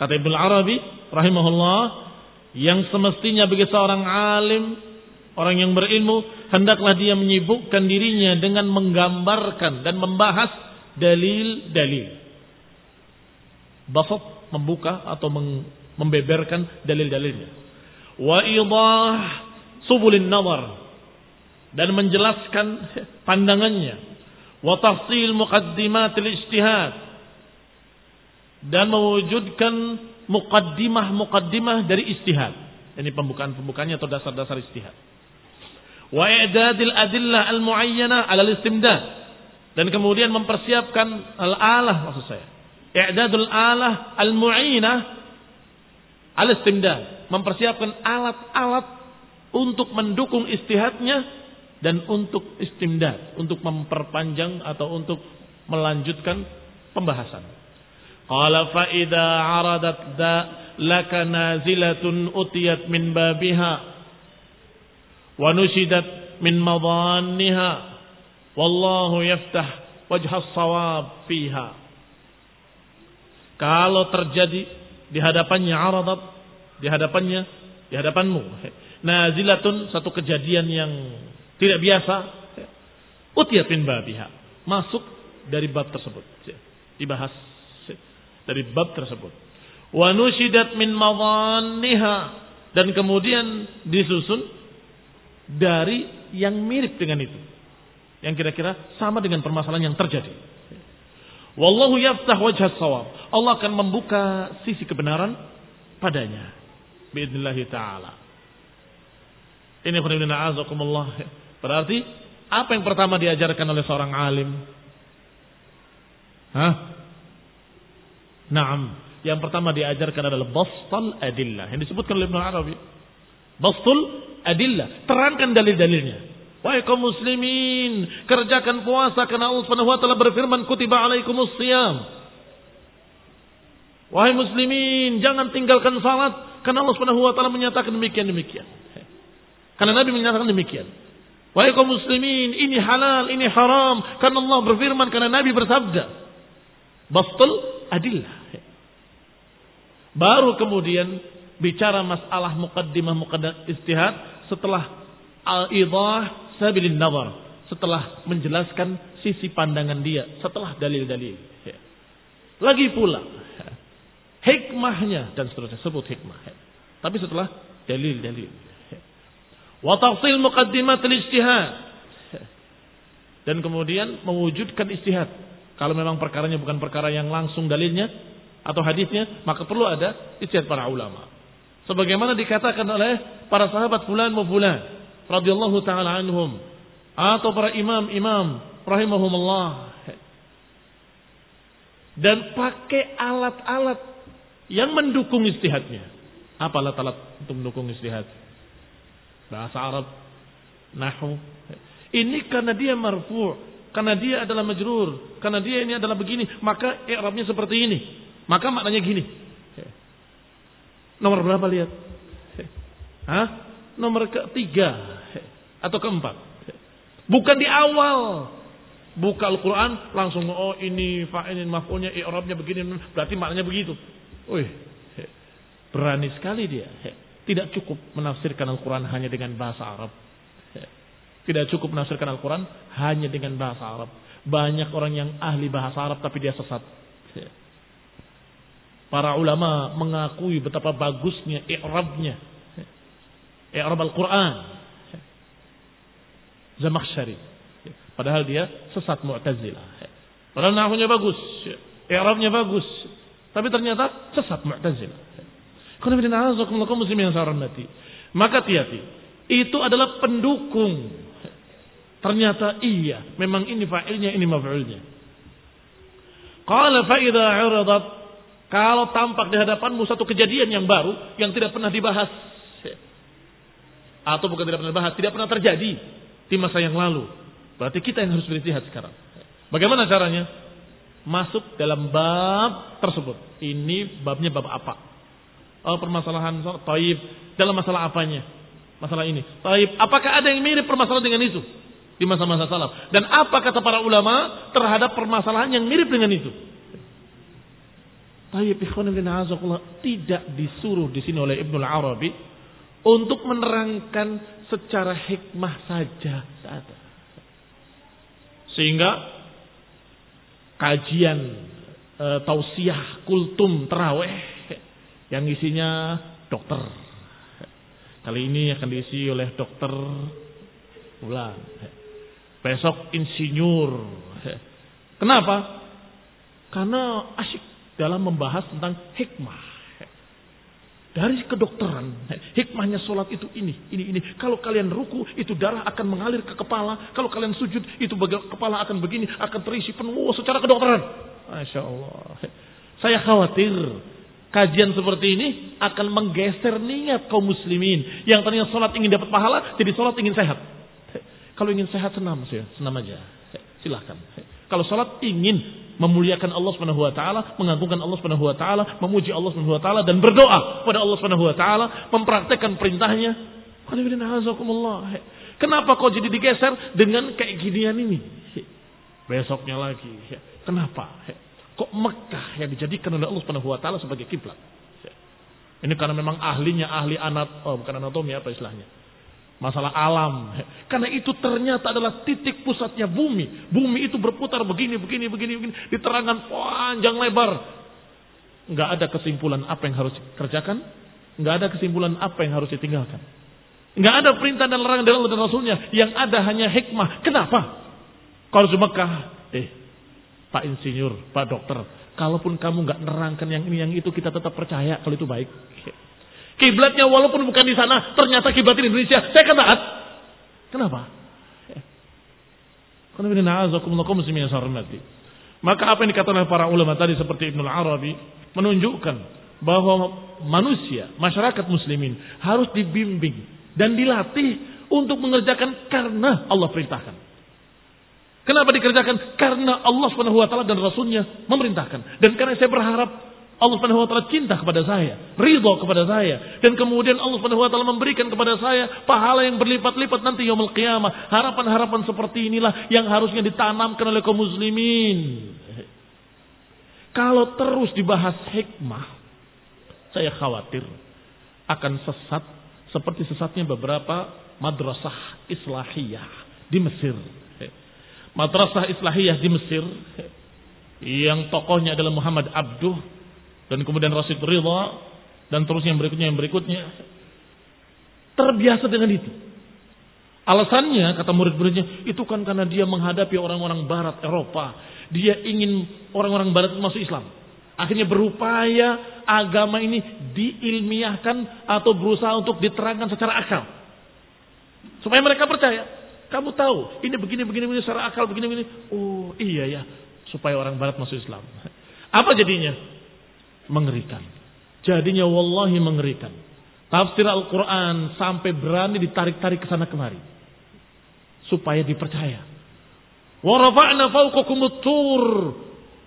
Kata Ibnu Arabi rahimahullah yang semestinya bagi seorang alim, orang yang berilmu, hendaklah dia menyibukkan dirinya dengan menggambarkan dan membahas dalil-dalil. Basat membuka atau membeberkan dalil-dalilnya. Wa idah subulin nazar dan menjelaskan pandangannya wa tafsil muqaddimatil ijtihad dan mewujudkan muqaddimah-muqaddimah dari istihad. Ini pembukaan-pembukaannya atau dasar-dasar istihad. Wa i'dadil adillah al-muayyana 'ala al-istimdad. Dan kemudian mempersiapkan al-alah maksud saya. I'dadul alah al-mu'inah al-istimdad. Mempersiapkan alat-alat untuk mendukung istihadnya dan untuk istimdad, untuk memperpanjang atau untuk melanjutkan pembahasan. Qala fa idza aradat da laka nazilatun utiyat min babiha wa nushidat min madhanniha wallahu yaftah wajha sawab fiha. Kalau terjadi di hadapannya aradat, di hadapannya, di hadapanmu, nazilatun satu kejadian yang tidak biasa. Utiyat min babiha. Masuk dari bab tersebut. Dibahas dari bab tersebut. Wa nushidat min madhanniha. Dan kemudian disusun dari yang mirip dengan itu. Yang kira-kira sama dengan permasalahan yang terjadi. Wallahu yaftah wajah sawab. Allah akan membuka sisi kebenaran padanya. Biidnillahi ta'ala. Ini khonibina azakumullah. Berarti apa yang pertama diajarkan oleh seorang alim? Hah? Naam. Yang pertama diajarkan adalah bastal adillah. Yang disebutkan oleh Ibn Arabi. Bastul adillah. Terangkan dalil-dalilnya. Wahai kaum muslimin, kerjakan puasa karena Allah Subhanahu wa taala berfirman kutiba alaikumus siyam. Wahai muslimin, jangan tinggalkan salat karena Allah Subhanahu wa taala menyatakan demikian demikian. Karena Nabi menyatakan demikian. Wahai kaum muslimin, ini halal, ini haram. Karena Allah berfirman, karena Nabi bersabda. Bastul adillah. Baru kemudian bicara masalah muqaddimah muqaddimah istihad setelah al-idah sabilin nazar. Setelah menjelaskan sisi pandangan dia. Setelah dalil-dalil. Lagi pula. Hikmahnya dan seterusnya. Sebut hikmah. Tapi setelah dalil-dalil. Wa tafsil muqaddimat al-ijtihad. dan kemudian mewujudkan istihad. Kalau memang perkaranya bukan perkara yang langsung dalilnya atau hadisnya, maka perlu ada istihad para ulama. Sebagaimana dikatakan oleh para sahabat fulan wa fulan radhiyallahu taala anhum atau para imam-imam rahimahumullah dan pakai alat-alat yang mendukung istihadnya. Apa alat-alat untuk mendukung istihad? Bahasa Arab, nahu. Ini karena dia marfu, karena dia adalah majrur, karena dia ini adalah begini, maka i'rabnya seperti ini. Maka maknanya gini. Nomor berapa lihat? Hah? Nomor ketiga atau keempat. Bukan di awal. Buka Al-Quran langsung oh ini fa'ilin maf'ulnya i'rabnya begini berarti maknanya begitu. Wih, berani sekali dia. Tidak cukup menafsirkan Al-Quran hanya dengan bahasa Arab. Tidak cukup menafsirkan Al-Quran hanya dengan bahasa Arab. Banyak orang yang ahli bahasa Arab tapi dia sesat. Para ulama mengakui betapa bagusnya i'rabnya. I'rab Al-Quran. Zamakhsyari. Padahal dia sesat Mu'tazilah. Padahal nahunya bagus. I'rabnya bagus. Tapi ternyata sesat Mu'tazilah. Yang Maka hati-hati. Itu adalah pendukung. Ternyata iya. Memang ini fa'ilnya, ini maf'ulnya. Qala fa'idha 'iradat kalau tampak di hadapanmu satu kejadian yang baru yang tidak pernah dibahas atau bukan tidak pernah dibahas, tidak pernah terjadi di masa yang lalu. Berarti kita yang harus beristihad sekarang. Bagaimana caranya? Masuk dalam bab tersebut. Ini babnya bab apa? Oh, permasalahan taib dalam masalah apanya? Masalah ini. Taib, apakah ada yang mirip permasalahan dengan itu di masa-masa salaf? Dan apa kata para ulama terhadap permasalahan yang mirip dengan itu? Tayyib tidak disuruh di sini oleh Ibnu Arabi untuk menerangkan secara hikmah saja. Sehingga kajian e, tausiah kultum teraweh yang isinya dokter. Kali ini akan diisi oleh dokter ulang. Besok insinyur. Kenapa? Karena asyik dalam membahas tentang hikmah. Dari kedokteran, hikmahnya sholat itu ini, ini, ini. Kalau kalian ruku, itu darah akan mengalir ke kepala. Kalau kalian sujud, itu kepala akan begini, akan terisi penuh secara kedokteran. Masya Allah. Saya khawatir kajian seperti ini akan menggeser niat kaum muslimin. Yang tadinya sholat ingin dapat pahala, jadi sholat ingin sehat. Kalau ingin sehat senam, senam aja. Silahkan. Kalau sholat ingin memuliakan Allah Subhanahu wa mengagungkan Allah taala, memuji Allah taala dan berdoa kepada Allah Subhanahu wa mempraktekkan perintahnya. Kenapa kok jadi digeser dengan kayak ginian ini? Besoknya lagi. Kenapa? Kok Mekah yang dijadikan oleh Allah Subhanahu wa taala sebagai kiblat? Ini karena memang ahlinya ahli anat, oh bukan anatomi apa istilahnya? Masalah alam. Karena itu ternyata adalah titik pusatnya bumi. Bumi itu berputar begini, begini, begini, begini. Diterangkan panjang lebar. Nggak ada kesimpulan apa yang harus dikerjakan. Nggak ada kesimpulan apa yang harus ditinggalkan. Nggak ada perintah dan larangan dari Allah dan Rasulnya. Yang ada hanya hikmah. Kenapa? Kalau di Mekah, eh, Pak Insinyur, Pak Dokter, kalaupun kamu nggak nerangkan yang ini yang itu kita tetap percaya kalau itu baik. Kiblatnya walaupun bukan di sana, ternyata kiblat di Indonesia. Saya akan taat. Kenapa? Maka apa yang dikatakan oleh para ulama tadi seperti Ibnu Arabi menunjukkan bahwa manusia, masyarakat muslimin harus dibimbing dan dilatih untuk mengerjakan karena Allah perintahkan. Kenapa dikerjakan? Karena Allah Subhanahu wa taala dan rasulnya memerintahkan. Dan karena saya berharap Allah Subhanahu wa taala cinta kepada saya, ridho kepada saya dan kemudian Allah Subhanahu wa taala memberikan kepada saya pahala yang berlipat-lipat nanti yaumul qiyamah. Harapan-harapan seperti inilah yang harusnya ditanamkan oleh kaum muslimin. Kalau terus dibahas hikmah, saya khawatir akan sesat seperti sesatnya beberapa madrasah islahiyah di Mesir. Madrasah islahiyah di Mesir yang tokohnya adalah Muhammad Abduh dan kemudian Rasid Ridha dan terus yang berikutnya yang berikutnya terbiasa dengan itu. Alasannya, kata murid-muridnya, itu kan karena dia menghadapi orang-orang barat Eropa. Dia ingin orang-orang barat masuk Islam. Akhirnya berupaya agama ini diilmiahkan atau berusaha untuk diterangkan secara akal. Supaya mereka percaya. Kamu tahu, ini begini, begini, begini, secara akal, begini, begini. Oh iya ya, supaya orang barat masuk Islam. *laughs* Apa jadinya? Mengerikan. Jadinya wallahi mengerikan. Tafsir Al-Quran sampai berani ditarik-tarik ke sana kemari. Supaya dipercaya. Warafa'na fauqakum tur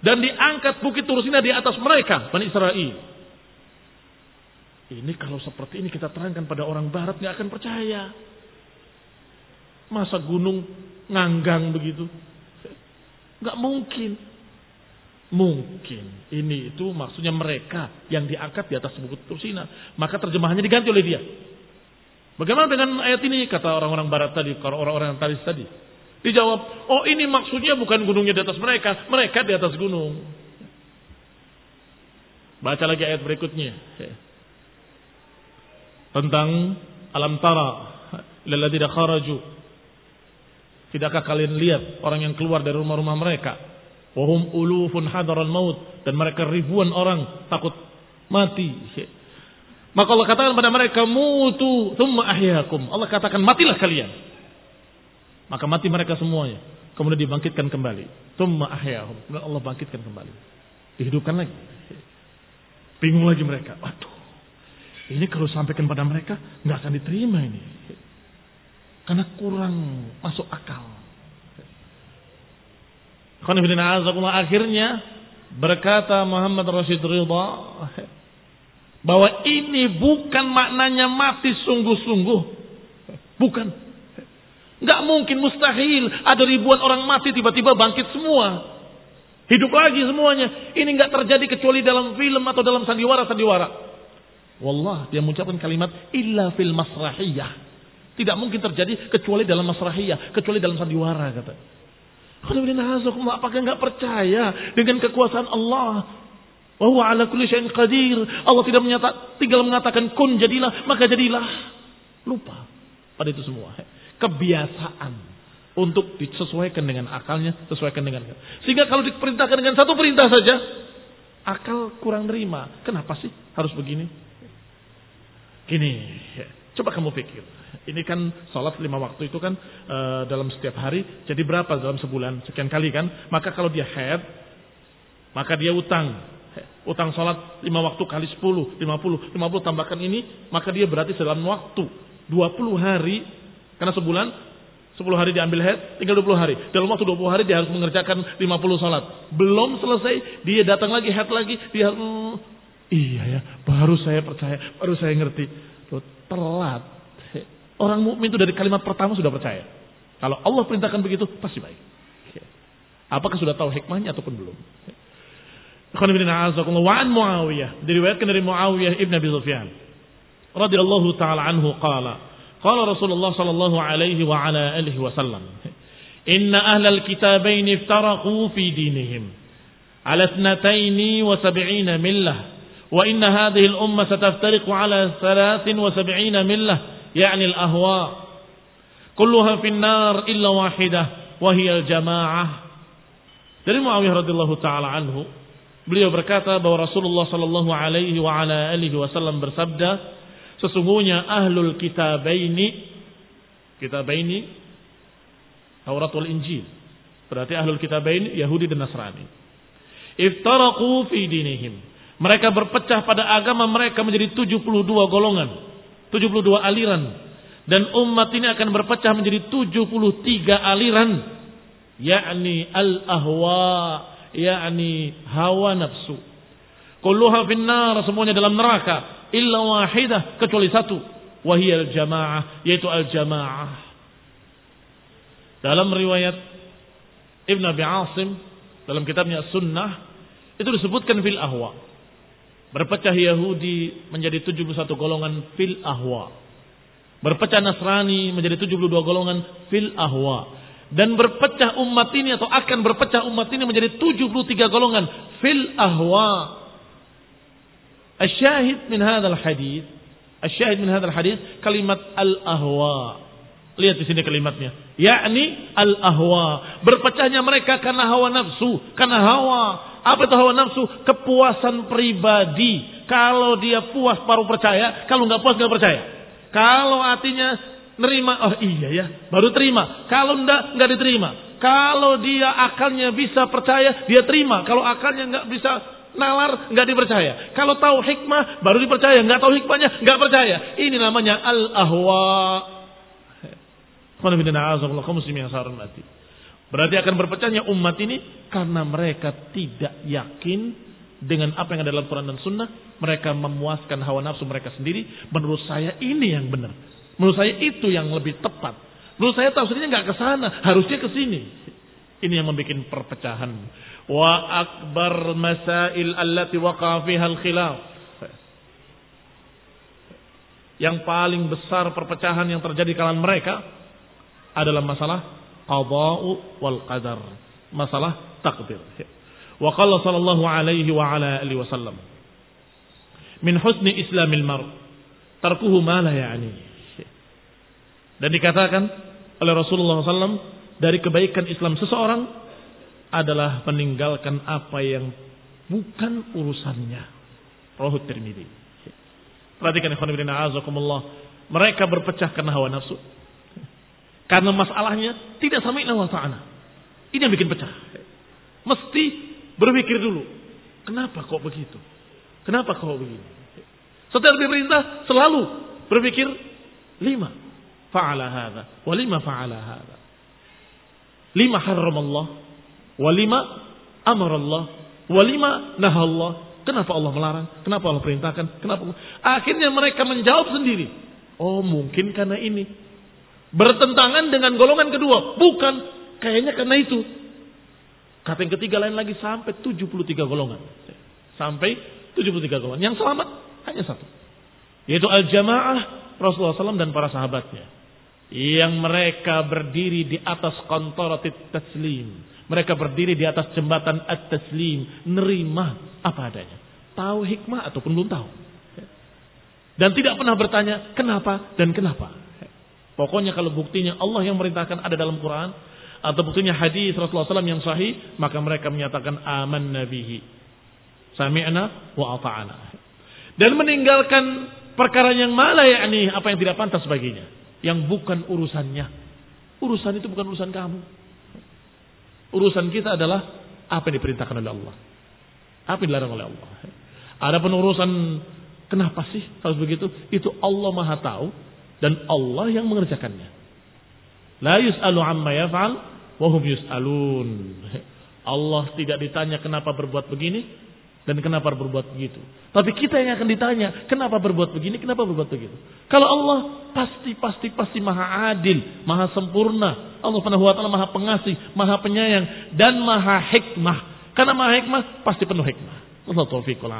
dan diangkat bukit Tursina di atas mereka, Bani Israel. Ini kalau seperti ini kita terangkan pada orang barat nggak akan percaya. Masa gunung nganggang begitu? Nggak mungkin. Mungkin ini itu maksudnya mereka yang diangkat di atas bukit Tursina. Maka terjemahannya diganti oleh dia. Bagaimana dengan ayat ini kata orang-orang barat tadi, orang-orang yang tadi tadi. Dijawab, oh ini maksudnya bukan gunungnya di atas mereka, mereka di atas gunung. Baca lagi ayat berikutnya. Tentang alam tara tidak kharaju. Tidakkah kalian lihat orang yang keluar dari rumah-rumah mereka Wahum ulufun hadaral maut. Dan mereka ribuan orang takut mati. Maka Allah katakan pada mereka mutu thumma ahyakum. Allah katakan matilah kalian. Maka mati mereka semuanya. Kemudian dibangkitkan kembali. Thumma ahyahum. Kemudian Allah bangkitkan kembali. Dihidupkan lagi. Bingung lagi mereka. Waduh. Ini kalau sampaikan pada mereka nggak akan diterima ini. Karena kurang masuk akal. Akhirnya berkata Muhammad Rashid Ridha bahwa ini bukan maknanya mati sungguh-sungguh. Bukan. Nggak mungkin mustahil ada ribuan orang mati tiba-tiba bangkit semua. Hidup lagi semuanya. Ini nggak terjadi kecuali dalam film atau dalam sandiwara-sandiwara. Wallah dia mengucapkan kalimat illa fil masrahiyah. Tidak mungkin terjadi kecuali dalam masrahiyah, kecuali dalam sandiwara kata. Apakah enggak percaya dengan kekuasaan Allah? Bahwa ala kulli syai'in qadir. Allah tidak menyata, tinggal mengatakan kun jadilah, maka jadilah. Lupa pada itu semua. Kebiasaan untuk disesuaikan dengan akalnya, sesuaikan dengan sehingga kalau diperintahkan dengan satu perintah saja, akal kurang terima. Kenapa sih harus begini? Gini, coba kamu pikir. Ini kan sholat lima waktu itu kan e, dalam setiap hari. Jadi berapa dalam sebulan? Sekian kali kan. Maka kalau dia head, maka dia utang. Utang sholat lima waktu kali sepuluh, lima puluh, lima puluh tambahkan ini, maka dia berarti dalam waktu dua puluh hari. Karena sebulan sepuluh hari diambil head, tinggal dua puluh hari. Dalam waktu dua puluh hari dia harus mengerjakan lima puluh sholat. Belum selesai, dia datang lagi head lagi, dia hmm, iya ya, baru saya percaya, baru saya ngerti. Tuh, telat. Orang mukmin itu dari kalimat pertama sudah percaya. Kalau Allah perintahkan begitu, pasti baik. Apakah sudah tahu hikmahnya ataupun belum? Wa an Muawiyah. Diriwayatkan dari Muawiyah ibn Abi Sufyan. Radiyallahu ta'ala anhu qala. Qala Rasulullah sallallahu alaihi wa ala alihi wa sallam. Inna ahlal kitabain iftaraqu fi dinihim. Ala ithnataini wa sab'ina millah. Wa inna hadhihi al-umma sataftariqu ala thalathin wa sab'ina millah yakni al-ahwa. Kulluha finnar illa wahidah wahiyal jamaah. Dari Muawiyah radhiyallahu taala anhu beliau berkata bahwa Rasulullah sallallahu alaihi wa ala alihi wasallam bersabda sesungguhnya ahlul kitabaini kitabaini? Taurat wal Injil. Berarti ahlul kitabaini Yahudi dan Nasrani. Iftaraqu fi dinihim. Mereka berpecah pada agama mereka menjadi 72 golongan. 72 aliran. Dan umat ini akan berpecah menjadi 73 aliran. Yakni al-ahwa yakni hawa nafsu. Kulluha finnar semuanya dalam neraka. Illa wahidah kecuali satu. Wahiyal jamaah yaitu al-jamaah. Dalam riwayat Ibn Abi Asim dalam kitabnya Sunnah itu disebutkan fil ahwa Berpecah Yahudi menjadi 71 golongan fil ahwa. Berpecah Nasrani menjadi 72 golongan fil ahwa. Dan berpecah umat ini atau akan berpecah umat ini menjadi 73 golongan fil ahwa. Asyahid min hadal hadis, asyahid min hadal hadis kalimat al ahwa. Lihat di sini kalimatnya. Yakni al-ahwa. Berpecahnya mereka karena hawa nafsu. Karena hawa. Apa itu hawa nafsu? Kepuasan pribadi. Kalau dia puas baru percaya. Kalau nggak puas nggak percaya. Kalau artinya nerima. Oh iya ya. Baru terima. Kalau enggak, nggak diterima. Kalau dia akalnya bisa percaya, dia terima. Kalau akalnya nggak bisa nalar, nggak dipercaya. Kalau tahu hikmah, baru dipercaya. Nggak tahu hikmahnya, nggak percaya. Ini namanya al-ahwa. Berarti akan berpecahnya umat ini karena mereka tidak yakin dengan apa yang ada dalam Quran dan Sunnah. Mereka memuaskan hawa nafsu mereka sendiri. Menurut saya ini yang benar. Menurut saya itu yang lebih tepat. Menurut saya tafsirnya nggak ke sana, harusnya ke sini. Ini yang membuat perpecahan. Wa akbar masail allati waqa fiha al-khilaf. Yang paling besar perpecahan yang terjadi kalangan mereka adalah masalah qada'u wal qadar. Masalah takdir. Wa qala sallallahu alaihi wa ala alihi wasallam. Min husni islamil mar tarkuhu ma la ya'ni. Dan dikatakan oleh Rasulullah SAW dari kebaikan Islam seseorang adalah meninggalkan apa yang bukan urusannya. Rohut Tirmidzi. Perhatikan ikhwan. Mereka berpecah karena hawa nafsu. Karena masalahnya tidak sama Allah Ta'ala. Ini yang bikin pecah. Mesti berpikir dulu. Kenapa kok begitu? Kenapa kok begini? Setiap diperintah selalu berpikir lima. Fa'ala hadha. Wa lima fa'ala hadha. Lima haram Allah. Wa lima amar Allah. Wa lima nah Allah. Kenapa Allah melarang? Kenapa Allah perintahkan? Kenapa? Akhirnya mereka menjawab sendiri. Oh mungkin karena ini. Bertentangan dengan golongan kedua. Bukan. Kayaknya karena itu. Kata yang ketiga lain lagi sampai 73 golongan. Sampai 73 golongan. Yang selamat hanya satu. Yaitu al-jamaah Rasulullah SAW dan para sahabatnya. Yang mereka berdiri di atas kontoratit taslim. Mereka berdiri di atas jembatan at-taslim. Nerima apa adanya. Tahu hikmah ataupun belum tahu. Dan tidak pernah bertanya kenapa dan kenapa. Pokoknya kalau buktinya Allah yang merintahkan ada dalam Quran atau buktinya hadis Rasulullah SAW yang sahih, maka mereka menyatakan aman nabihi. Sami'na wa ata'ana. Dan meninggalkan perkara yang malah yakni apa yang tidak pantas baginya, yang bukan urusannya. Urusan itu bukan urusan kamu. Urusan kita adalah apa yang diperintahkan oleh Allah. Apa yang dilarang oleh Allah. Ada penurusan kenapa sih harus begitu? Itu Allah Maha tahu dan Allah yang mengerjakannya. La yus'alu amma yaf'al wa hum yus'alun. Allah tidak ditanya kenapa berbuat begini dan kenapa berbuat begitu. Tapi kita yang akan ditanya, kenapa berbuat begini, kenapa berbuat begitu. Kalau Allah pasti pasti pasti maha adil, maha sempurna. Allah Subhanahu wa taala maha pengasih, maha penyayang dan maha hikmah. Karena maha hikmah pasti penuh hikmah. Allah taufiq wal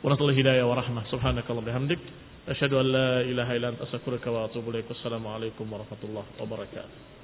warahmatullahi hidayah wa rahmah. Subhanakallah bihamdik. Asyhadu an la ilaha illa anta astaghfiruka wa atubu ilaik. Wassalamu alaikum warahmatullahi wabarakatuh.